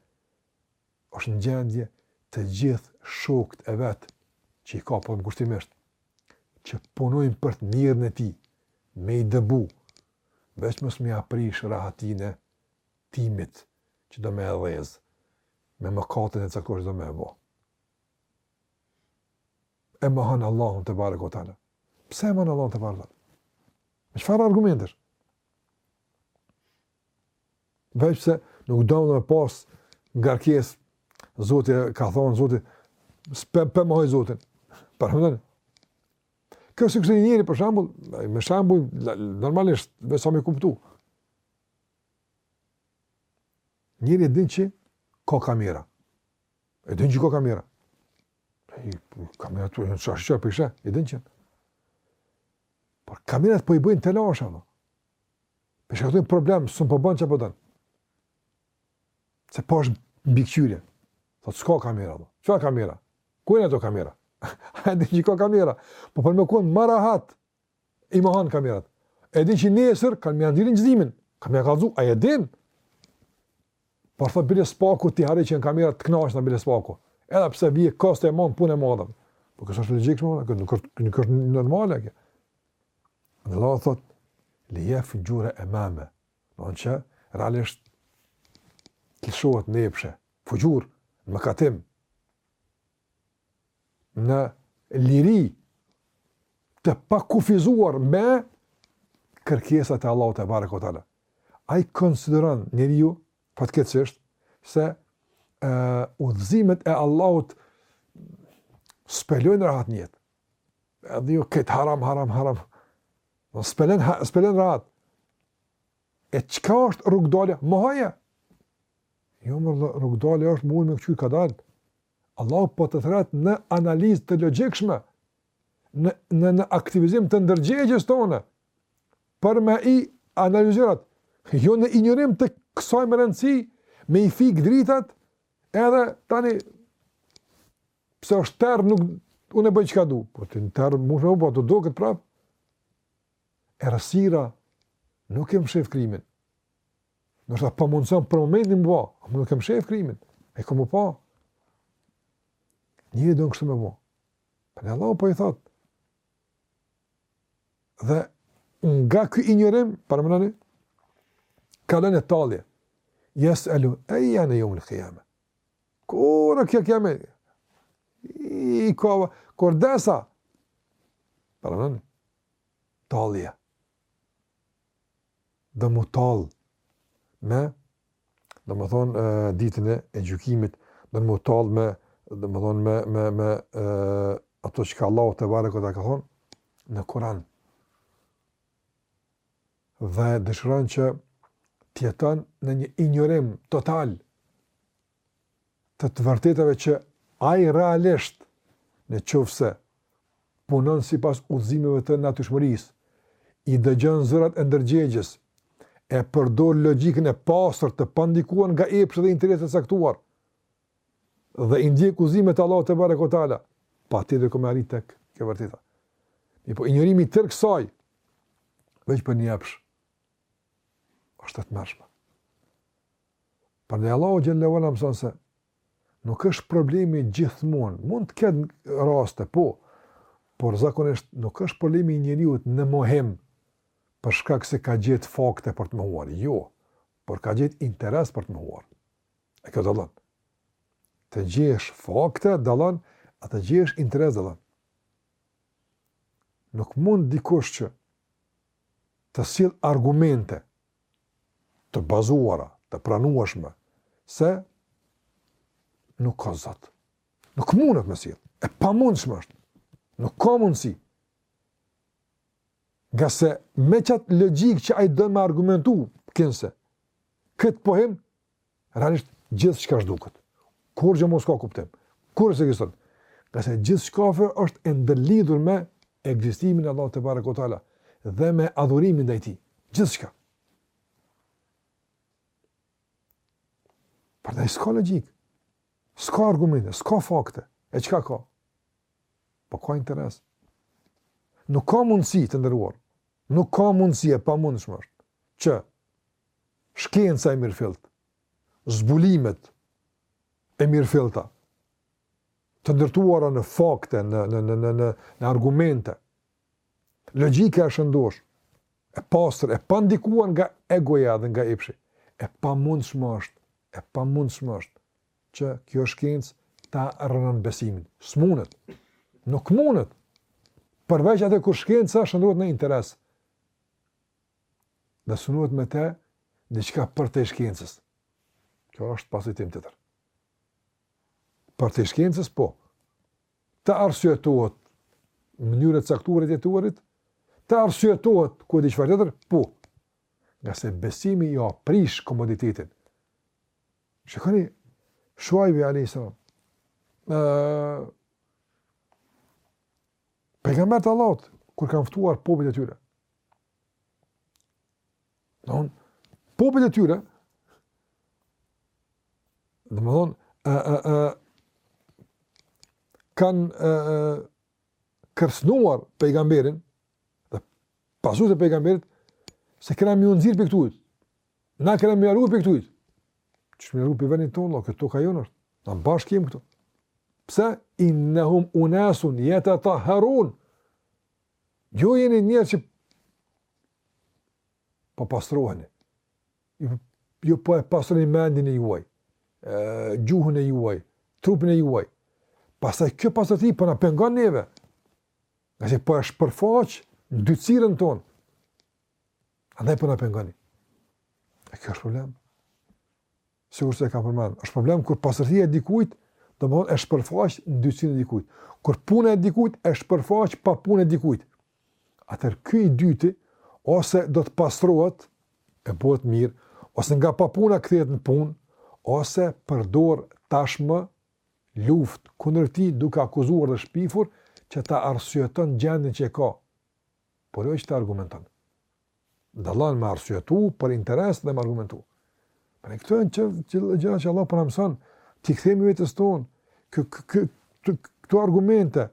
është në gjendje të gjithë shokët e vet, që i ka po thom kushtimisht, që punojnë për të mirën e tij, me i dëbu, veç mos me ia prish rahatin e timit që do me e dhez, me mëkatin e caktuar që do me e bo. E mohon Allahun Tebareke ve Teala. Pse e mohon Allahun Tebareke ve Teala? Me çfarë argumentesh? Veç se nuk do me pas ngarkesë, Zoti ka thonë, Zoti, s'pe pe mohoj Zotin. Paramendo, Kjo sikur është një njeri, për shembull, me shembull, normalisht, veç sa me kuptu. Njeri e din që ka kamera. E din që ka kamera. I, kamerat në qashë qërë për ishe, e din që. Por kamerat po i bëjnë telashe, no. Po i shkaktojnë problem, s'mun po bën çka po don. Po Se po është mbikëqyrje. Thotë, s'ka kamera, dhe. Çka kamera? Ku janë ato kamera? e din që ka kamera. Po për me konë më rahat, i mohon kamerat. E din që nesër, kanë me ia nxjerr inçizimin. Kanë me kallzu, a e din? Por thotë, bile s'paku, t'i harroj që jon kamerat, t'knaqna bile s'paku. Edhe pse vje, koste e manë, punë e madhe. Po kësë është logikë shumë, kjo nuk është, nuk është normale. Kjo. E Allahu thotë, li jefxhure emameh, Domthon që realisht të lëshohet në epshe, fuxhur, në mëkatim, në liri të pakufizuar me kërkesat e Allahut Tebareke ve Teala. Ai konsideron njeriu fatkeqësisht se ë udhëzimet e Allahut s'pe lojnë rahat në jetë. Edhe ju krejt haram, haram, haram. Në spelen, spelen rahat. E çka është rrugdalja? Mohoje. Jo more, rrugdalja është mun me kqyr ka dal. Allahu po të thret në analizë të logjikshme, në, në, në aktivizim të ndërgjegjes tonde, për me i analizu ato, jo në injorim të kësaj me rëndësi, me i fik dritat, edhe tani Pse është terr unë e bëj çka du. Po ti në terr mund të bëj do duket prap. Errësira nuk e mshef krimin. A ta mundson për momentin po, apo nuk e mshef krimin. E ka me u pa. Po dojnë kështu me bo. Prandaj Allahu po i thot. Dhe nga ky injorim, paramendoni, kalon në tallje. Jes'elu ejjane jeumul kijame. Kur kijameti? I kova, kur desa? Paramendoni, tallje. Don m'u tall me, domethonë, ditën e gjykimit, don m'u tall me, domethonë, me, me, me e, ato çka Allahu tebareke ka thonë në Kuran. Dhe dëshiron që të jeton në një injorim total të të vërtetave që ai realisht në qoftë se punon sipas udhëzimeve të natyrshmërisë, i dëgjon zërat e ndërgjegjes, e përdor logjikën e pastër të pandikuar nga epshet dhe interesat e caktuar, dhe i ndjek udhëzimet e Allahut tebareke ue teala, patjetër që mbërrin tek kjo vërteta. Mirëpo injorimi i tërë kësaj veç për një epsh. Është e tmerrshme. Prandaj Allahu xhel-le ue ala na mëson se nuk është problemi gjithmonë. Mund të ketë raste, po, por zakonisht nuk është problemi i njeriut në mohim për shkak se ka gjetë fakte për të mohuar. Jo, por ka gjetë interes për të mohuar. E kjo dallon. Të gjesh fakte dallon, a të gjesh interes dallon. Nuk mund dikush që të sjell argumente të bazuara, të pranueshme se nuk ka zot. Nuk mundet me sjell. E pamundshme është. Nuk ka mundësi. Ngase me qatë logjikë që ai don me argumentu, kinëse, këtë mohim, realisht gjithçka zhduket. Kurgjo mo s'ka kuptim. Kurgjo s'ekziston. Ngase gjithçkafi është e ndërlidhur me ekzistimin e Allahut tebareke ue teala dhe me adhurimin ndaj tij. Gjithçka. Prandaj s'ka logjikë. S'ka argumente, s'ka fakte. E çka ka? Po ka interes. Nuk ka mundësi të nderuar. Nuk ka mundësi e pamundshme është. Që shkenca e mirëfilltë, zbulimet e mirëfillta, të ndërtuara në fakte, në, në, në, në, në, në argumente, logjika e shëndoshë, e pastër, e pandikuar nga egoja dhe nga epshi, e pamundshme është, e pamundshme është, që kjo shkencë ta rënon besimin. S'munët. Nuk munët. Përveç atëherë kur shkenca shndërrohet në interes. Dhe synohet me te, diçka përtej shkencës. Kjo është pastaj temë tjetër. Përtej shkencës, po. Të arsyetohet mënyrë e caktuar e të jetuarit, të arsyetohet ku e di çfarë tjetër, po. Ngase besimi ia prish komoditetin. Shikoni, Shuajbi a.s. Pejgamberët e Allahut, kur kanë ftuar popujt e tyre. Don, popujt e tyre, domethënë, kanë kërcënuar pejgamberin, dhe pasuesit e pejgamberit, se kena me ju nxjerrë prej këtuhit, Na kena me ju largu prej këtuhit. Qysh me ju largu prej venit tonë, po kjo toka jonë është. Na bashkë jem këtu. Pse? Innehum unasun, jetetahherun. Ju jeni njerëz që po pastroheni. Ju, ju po e pastroni mendjen e juaj, e, gjuhën e juaj, trupin e juaj. Pastaj kjo pastërti po na pengon neve. Ngase po e shpërfaq ndytësirën tonë. Andaj po na pengoni. E kjo është problem. Sikurse e kam përmendë. Është problem kur pastërtia e dikujt, domethënë e shpërfaq ndytësinë e dikujt. Kur puna e dikujt e shpërfaq papunën e dikujt. Atëherë ky i dyti ose do të pastrohet e bëhet mirë, ose nga papuna kthehet në punë, ose përdor tashmë luftë kundër tij duke akuzuar dhe shpifur që ta arsyeton gjendjen që e ka Por jo që ta argumenton. Dallon me arsyetu, për interes dhe me argumentu. Pra këto janë që, që, që, që Allah po na mëson, t'i kthehemi vetes tonë, këto argumente,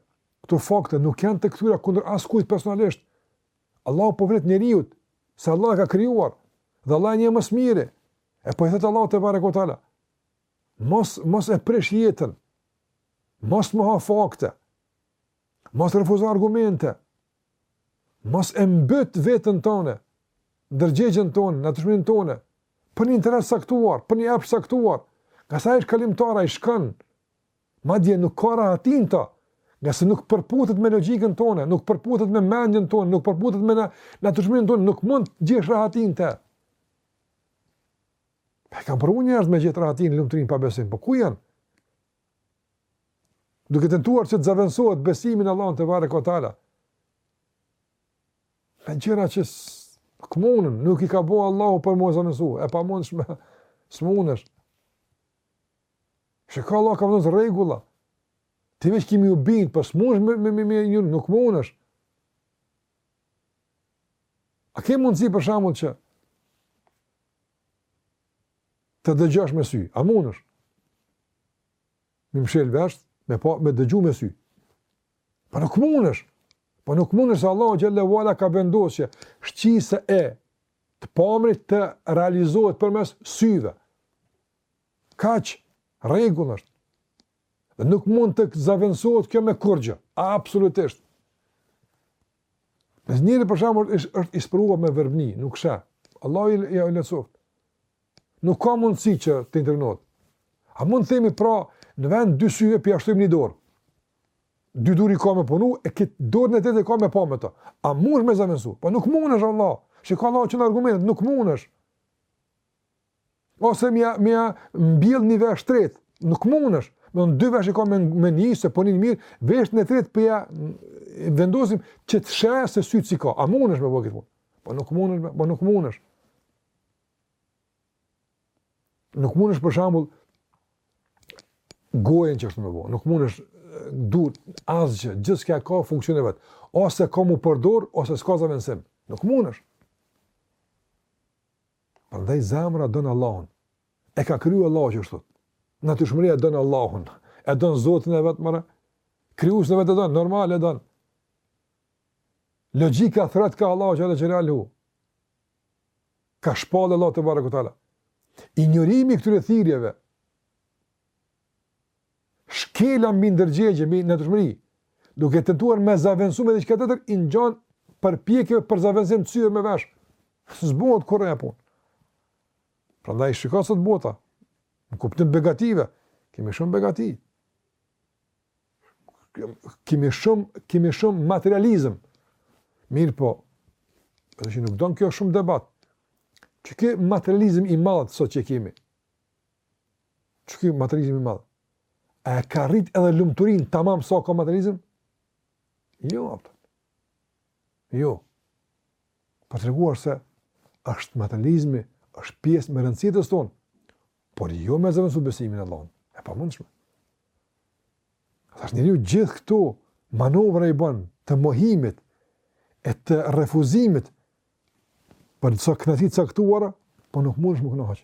këto fakte nuk janë të kthyera kundër askujt personalisht. Allahu po i flet njeriut, se Allahu e ka krijuar, dhe Allahu e njeh më së miri, e po i thotë Allahu tebareke ve teala. Mos, mos e prish jetën, mos moho fakte, Mos refuzo argumente. Mos e mbyt veten tonde, ndërgjegjen tonde, natyrshmërinë tonde për një interes të caktuar, për një epsh të caktuar. Ngase është kalimtar, ai shkon. Madje nuk ka rahati në të, ngase nuk përputhet me logjikën tonde, nuk përputhet me mendjen tonde, nuk përputhet me natyrshmërinë tonde, nuk mund të gjesh rahati në të. Pa e kanë provu njerëz me gjetë rahatinë, lumturinë pa besim, po ku janë? duke tentuar që të zavendësohet besimi në Allahun tebareke ue teala. Me gjëra që nuk mundën, nuk i ka bo Allahu për m'u zavendësu, e pamundshme, s'mundesh. Çka Allahu ka vendos rregulla, ti veç ki me ju bind, po s'mundesh me, me, me, me një, nuk mundesh. A ke mundësi për shambull që Të dëgjosh me sy, a mundesh? Me i mshel veshtë, me pa me dëgju me sy. Po nuk mundesh. Po nuk mundesh se Allahu xhel-le ue ala ka vendos që shqisa e të pamrit të realizohet përmes syve. Kjo rregull është. Dhe nuk mund të zavendësohet kjo me kurgjë, absolutisht. Nëse njeri për shambull është, është i sprovuar me verbni, nuk sheh, Allahu ia lehtësoftë. Nuk ka mundësi që të intervenohet. A mund të themi pra, në vend të syve po ia shtojmë një dorë. Dy durt i ka me punu, e këtë dorën e tretë e ka me pa me të. A mundesh me zavendësu? Po nuk mundesh, Allah. Shiko, Allah, që në argumentet, nuk mundesh. Ose me ja, me ja mbjell një vesh të tretë. Nuk mundesh. Domethënë dy veshë i ka me, me ni se po nin mirë, veshin e tretë po ja vendosim që të sheh se sytë s'i ka. A mundesh me bo këtë punë? Po nuk mundesh, me, po nuk mundesh. Nuk mundesh për shambull gojen që është me bo. Nuk mundesh durt, asgjë, gjithçka e ka funksionin e vet. Ose ka m'u përdor, ose s'ka zavensim. Nuk mundesh. Prandaj zemra don Allahun. E ka kriju Allahu që ashtu. Natyrshmëria don Allahun. E don Zotin e vet more. Krijuesin e vet e don, normal e don. Logjika thrret ka Allahu xhel-le xhelaluhu. Ka shpallja e Allahut tebareke ue teala. Injorimi i këtyre thirrjeve Shkelja mbi ndërgjegje, mbi natyrshmëri, duke tentuar me zavendësu me diçka tjetër, i ngjan përpjekjeve për zavendësim të syve me vesh. S'bëhet kurrë ajo punë. Prandaj shikoj sot bota, në kuptim begatie, kemi shumë begati. Kemi shumë, kemi shumë materializëm. Mirëpo, edhe që nuk don kjo shumë debat, që ky materializëm i madh sot që kemi, Ky materializëm i madh? A e ka rrit edhe lumturinë tamam sa ka materializëm? Jo, aptën. Jo. Pa po tregohet se është materializmi, është pjesë me rëndësi e jetës tonë, por jo me zëvendësu besimin në Allah. E pamundshme. Dhe ashtu njeriu gjithë këto manovra i bën të mohimit e të refuzimit për disa kënaqësi të caktuara, po nuk mundet me u kënaq.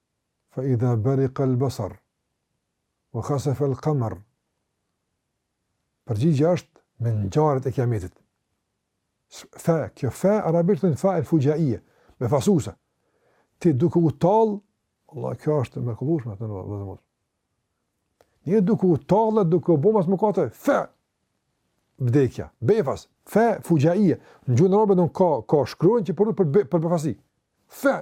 Fa idha bariqa al basar wa khasafa al qamar Përgjigja është me ngjarjet e kiametit. Fa, kjo fa arabisht thon fa al fujaia, befasuese. Ti duke u tall, Allah kjo është e mrekullueshme atë në vëzhgim. Njeri duke u tallë, duke u bo mas mëkate, fe, vdekja, befas, fe, fujaia, në gjuhën arabe ka, ka shkronja që për, për, për befasi, fe,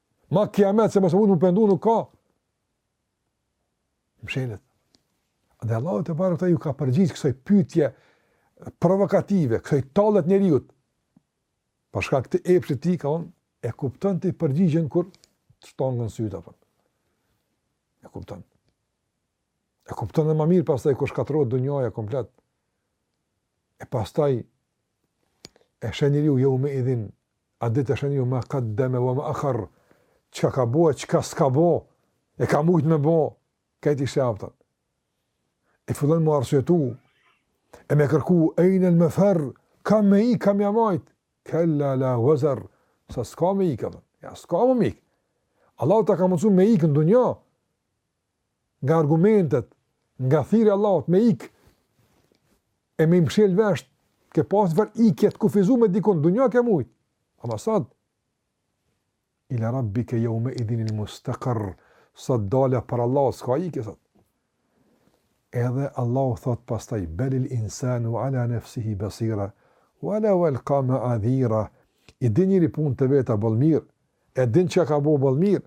Ma kiamet se mos mujt me u pendu nuk ka. Mshelet. Dhe Allahu tebareke teala iu ka përgjigj kësoj pytje provokative, kësoj talljes njeriut. Për shkak të epshit tij ka thon, e kupton ti përgjigjen kur të shtangen sytë. Po. E kupton. E kupton dhe ma mirë pastaj kur shkatrrohet dunjaja komplet. E pastaj E sheh njeriu jeume idhin, atë ditë e sheh njeriu ma kaddeme wa ma akharr, çka ka bo e çka s'ka bo, e ka mujtë me bo, krejt i sheh aptën. E fillon me u arsyetu, e me kërku, ejnel meferr, ka me ik, ka me ia majtë, kella la vezer, sad s'ka me ik, ka ja s'ka më me ik. Allahu ta ka mundësu me ik në dunja, nga argumentet, nga thirrja e Allahut me ik e me mshel veshët, ke pas një far ikje të kufizuar me dikon, dunja ke mujt. Ama sad ila rabbika yawma idhin al mustaqar, sad dal para Allahut s'ka ikje sad. Edhe Allahu thot pastaj belil insanu ala nafsihi basira wa law alqa ma'adhira. I din njeri punët e veta boll mirë, e din çka ka bo boll mirë,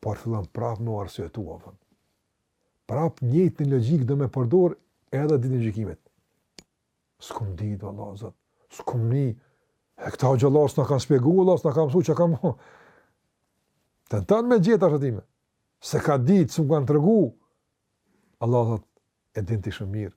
por fillon prapë me u arsyetu, thëmë. Prapë njëjtën logjikë do me përdor edhe ditën e gjykimit. S'kom ditë, Allah, Zot, s'kom ni, e këta hoxhallarë s'na kanë shpjegu, Allah, s'na kanë mësu që kanë mu. Tenton me gjetë arsyetime, s'e ka ditë, s'më kanë tregu, Allah, Zot, e din ti shumë mirë,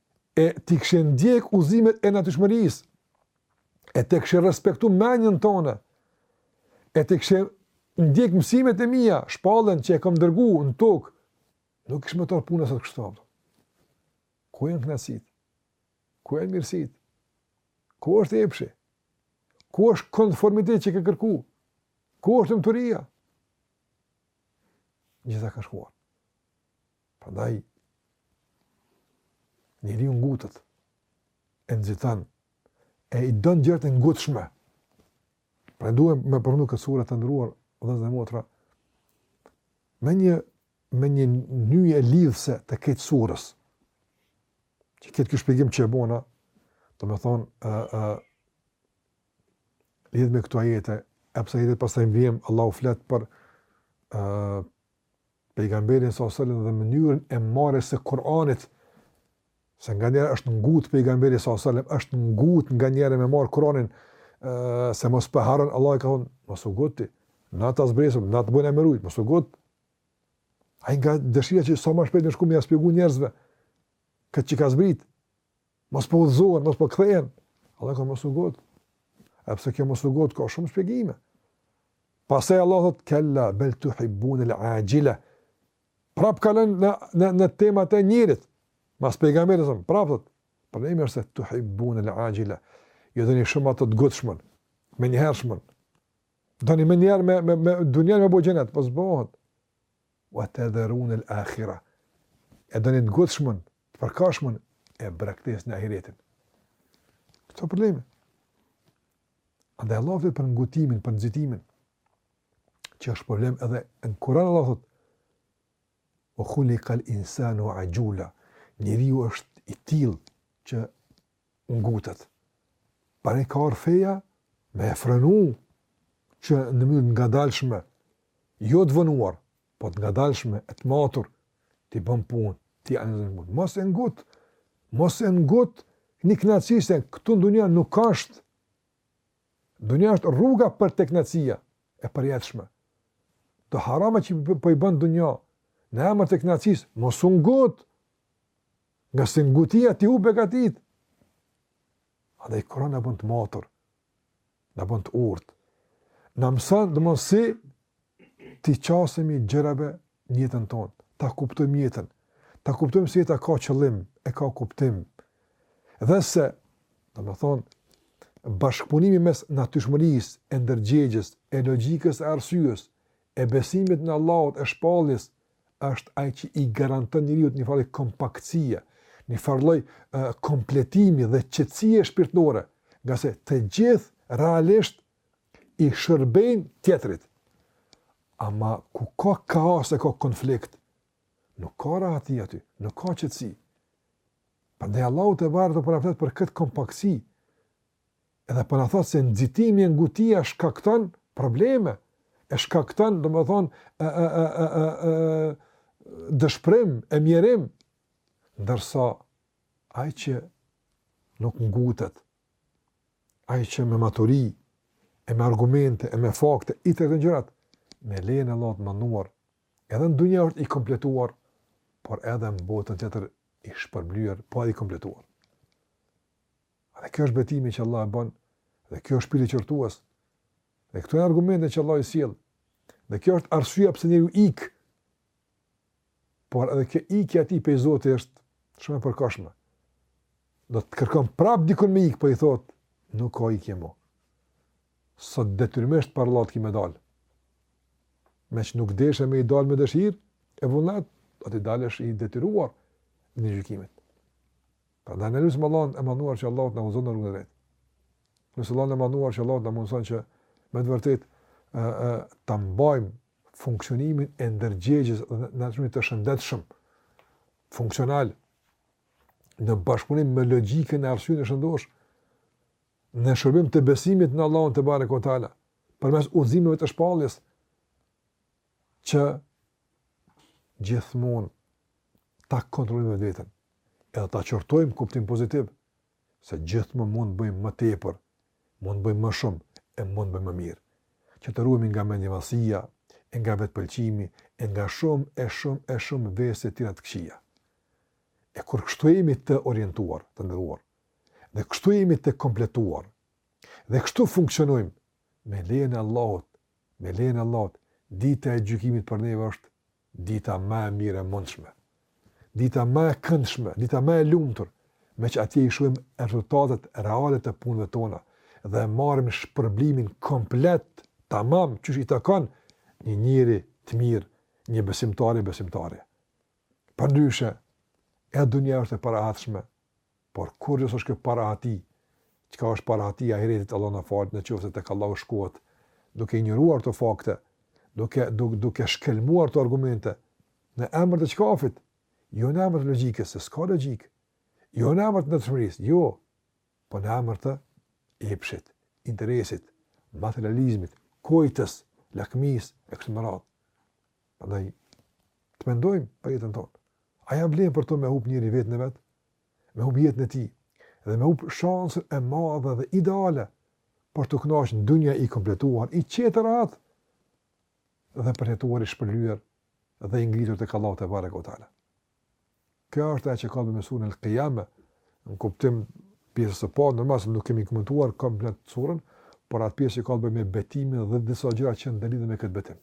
e t'i kishe ndjek udhëzimet e natyrshmërisë, e ta kishe respektu menjën tënde, e t'i kishe ndjek mësimet e mija, shpalljen që e kom dërgu në tokë, nuk kishte me t'ardh puna sot kështu avdo. Ku janë knaqsitë? Ku janë mirësitë? Ku është epshi? Ku është konformiteti që ke kërku? Ku është lumturia? Gjitha ka shkuar. Prandaj, njeriu ngutet, e nxiton, e i don gjërat e ngutshme. Pra du me përfundu këtë sure, të nderuar vëllezër e motra, me një, me një nyje lidhëse të këtë sures, që këtë shpjegim që e bona, domethënë, uh, uh, lidh me këto ajete, e pse ajetet pasaj në vijim, Allahu flet për uh, pejgamberin sallallahu alaihi wasallam dhe mënyrën e marrjes së Kur'anit se nganjëherë është ngut pejgamberi sallallahu alaihi wasallam është ngut nganjëherë me marr Kur'anin se mos po harron Allahu i ka thon mos u ngut ti na ta zbresim na të bojna me rujt mos u ngut ai nga dëshira që sa më shpejt me shku me ja shpjegu njerëzve këtë që ka zbrit Mos po udhëzohen, mos po kthehen. Allahu ka mos u ngut. E pse kjo mos u ngut ka shumë shpjegime. Pastaj Allahu thot kella bel tuhibun al ajila. Prap kalon në në në temat e njerit. Mas pejgamberit thon, prap thot. Përnime se tuhibun al ajila. Ju doni shumë atë të ngutshmen. Menjëhershmen. Doni menjëherë me me me dunjan me bo xhenet, po s'bohet. Wa tadharun al akhira. E doni të ngutshmen, të përkohshmen e braktisni ahiretin. Këto probleme. Andaj Allahu flet për ngutimin, për nxitimin, që është problem edhe në Kur'an Allahu thot wa khuliqa al insanu ajula njeriu është i tillë që ngutet. Pra ka ardh feja me e frenu që në mënyrë të ngadalshme, jo të vonuar, po të ngadalshme, e të matur, t'i bën punët, t'i analizon punët. Mos e ngut, mos e ngut një knaqsi, se këtu në dunja nuk ashtë, dunja është rruga për te knaqsia e përjetshme. Do harame që po i bën dunja, në emër të knaqsisë, mos u ngut, Ngase ngutia t'i hup begatitë. Andaj Kurani na bën të matur, na bën të urtë. Na mëson domethënë si t'i qasemi gjërave në jetën tonë, ta kuptojmë jetën, ta kuptojmë se jeta ka qëllim, e ka kuptim. Dhe se, domethënë, bashkëpunimi mes natyrshmërisë, e ndërgjegjes, e logjikës, e arsyes, e besimit në Allahut e shpalljes është ai që i garanton njeriut një farë lloj kompaktësie, një farë lloj kompletimi dhe qetësie shpirtërore, ngase të gjithë realisht i shërbejnë tjetrit. Ama ku ka kaos e ka konflikt, nuk ka rahati aty, nuk ka qetësi. Prandaj Allahu tebareke ve teala flet për këtë kompaktësi, Edhe po na thotë se nxitimi e ngutia shkakton probleme, e shkakton, domethënë, dëshpërim, e mjerim, ndërsa ai që nuk ngutet, ai që me maturi, e me argumente, e me fakte, i trajton gjërat, me lejen e Allahut të madhëruar, edhe në dunja është i kompletuar, por edhe në botën tjetër i shpërblyer, po edhe i kompletuar. Dhe ky është betimi që Allah e bën dhe ky është shpirti qortues. Dhe këto janë argumente që Allah i sjell. Dhe kjo është arsyeja pse njeriu ik. Por edhe kjo ikja e tij prej Zotit është shumë e përkohshme. Do të kërkon prap dikund me ik, po i thot, nuk ka ikje më. Sot detyrimisht para Allahut ki me dalë. Meqë nuk deshe me i dalë me dëshirë, e vullnet, do t'i dalësh i detyruar në gjykimit. Prandaj ne lusim Allahun e madhëruar që Allahu të na udhëzon në rrugën e drejtë. Lusim Allahun e madhëruar që Allahu të na mundëson që me të vërtetë ta mbajmë funksionimin e ndërgjegjes dhe ta mbajmë të shëndetshëm, funksional në bashkëpunim me logjikën e arsyen e shëndosh, në shërbim të besimit në Allahun tebareke ve teala, përmes udhëzimeve të shpalljes, që gjithmonë ta kontrollojmë vetveten, edhe ta qortojmë kuptim pozitiv, se gjithmonë mund të bëjmë më tepër, mund të bëjmë më shumë, e mund të bëjmë më mirë. Që të ruhemi nga mendjemadhësia, e nga vetëpëlqimi, e nga shumë, e shumë, e shumë vese tjera të këqia. E kur kështu jemi të orientuar, të nderuar, dhe kështu jemi të kompletuar, dhe kështu funksionojmë, Me lejen e Allahut, me lejen e Allahut, dita e gjykimit për neve është dita më e mirë e mundshme. Dita më e këndshme, dita më e lumtur, meqë atje i shohim rezultatet reale të punëve tona dhe marrim shpërblimin komplet, tamam, qysh i takon një njeriu të mirë, një besimtari, besimtare. Përndryshe, edhe dunjaja është e parehatshme, Por kurrë s'është kjo para atij, çka është para atij ahiretit Allahu na faltë në qoftë se tek Allahu shkohet duke injoruar këto fakte, duke duke duke shkelmuar këto argumente në emër të çkafit, jo në emër të logjikës, se s'ka logjikë. Jo në emër të ndershmërisë, jo, po në emër të epshit, interesit, materializmit, kojtës, lakmis e kështu me radhë. Prandaj të mendojmë për jetën tonë. A jam vlen për të me hup njeri vetë në vetë? me humbë jetën e tij dhe me humbë shansen e madhe dhe ideale për t'u kënaqë në dynja i kompletuar, i qetë e rahat dhe për jetuar i shpërblyer dhe i ngritur tek Allahu tebareke ue teala. Kjo është ajo që ka me suren Al-Qiyama, në kuptim pjesës së parë, normal se nuk kemi komentuar komplet surën, por atë pjesë që ka të bëjë me betimin dhe disa gjëra që ndërlidhen me këtë betim.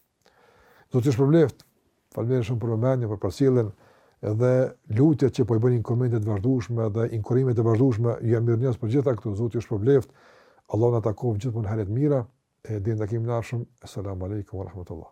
Zoti ju shpërbleft. Faleminderit shumë për vëmendjen, për përcjelljen dhe lutjet që po i bëni, komentet e vazhdueshme dhe inkurajimet e vazhdueshme. Ju jam mirënjohës për gjitha këto. Zoti ju shpërbleft. Allahu na takoftë gjithmonë në hajre e të mira. E deri në takimin e ardhshëm. Selam alejkum wa rahmetullah.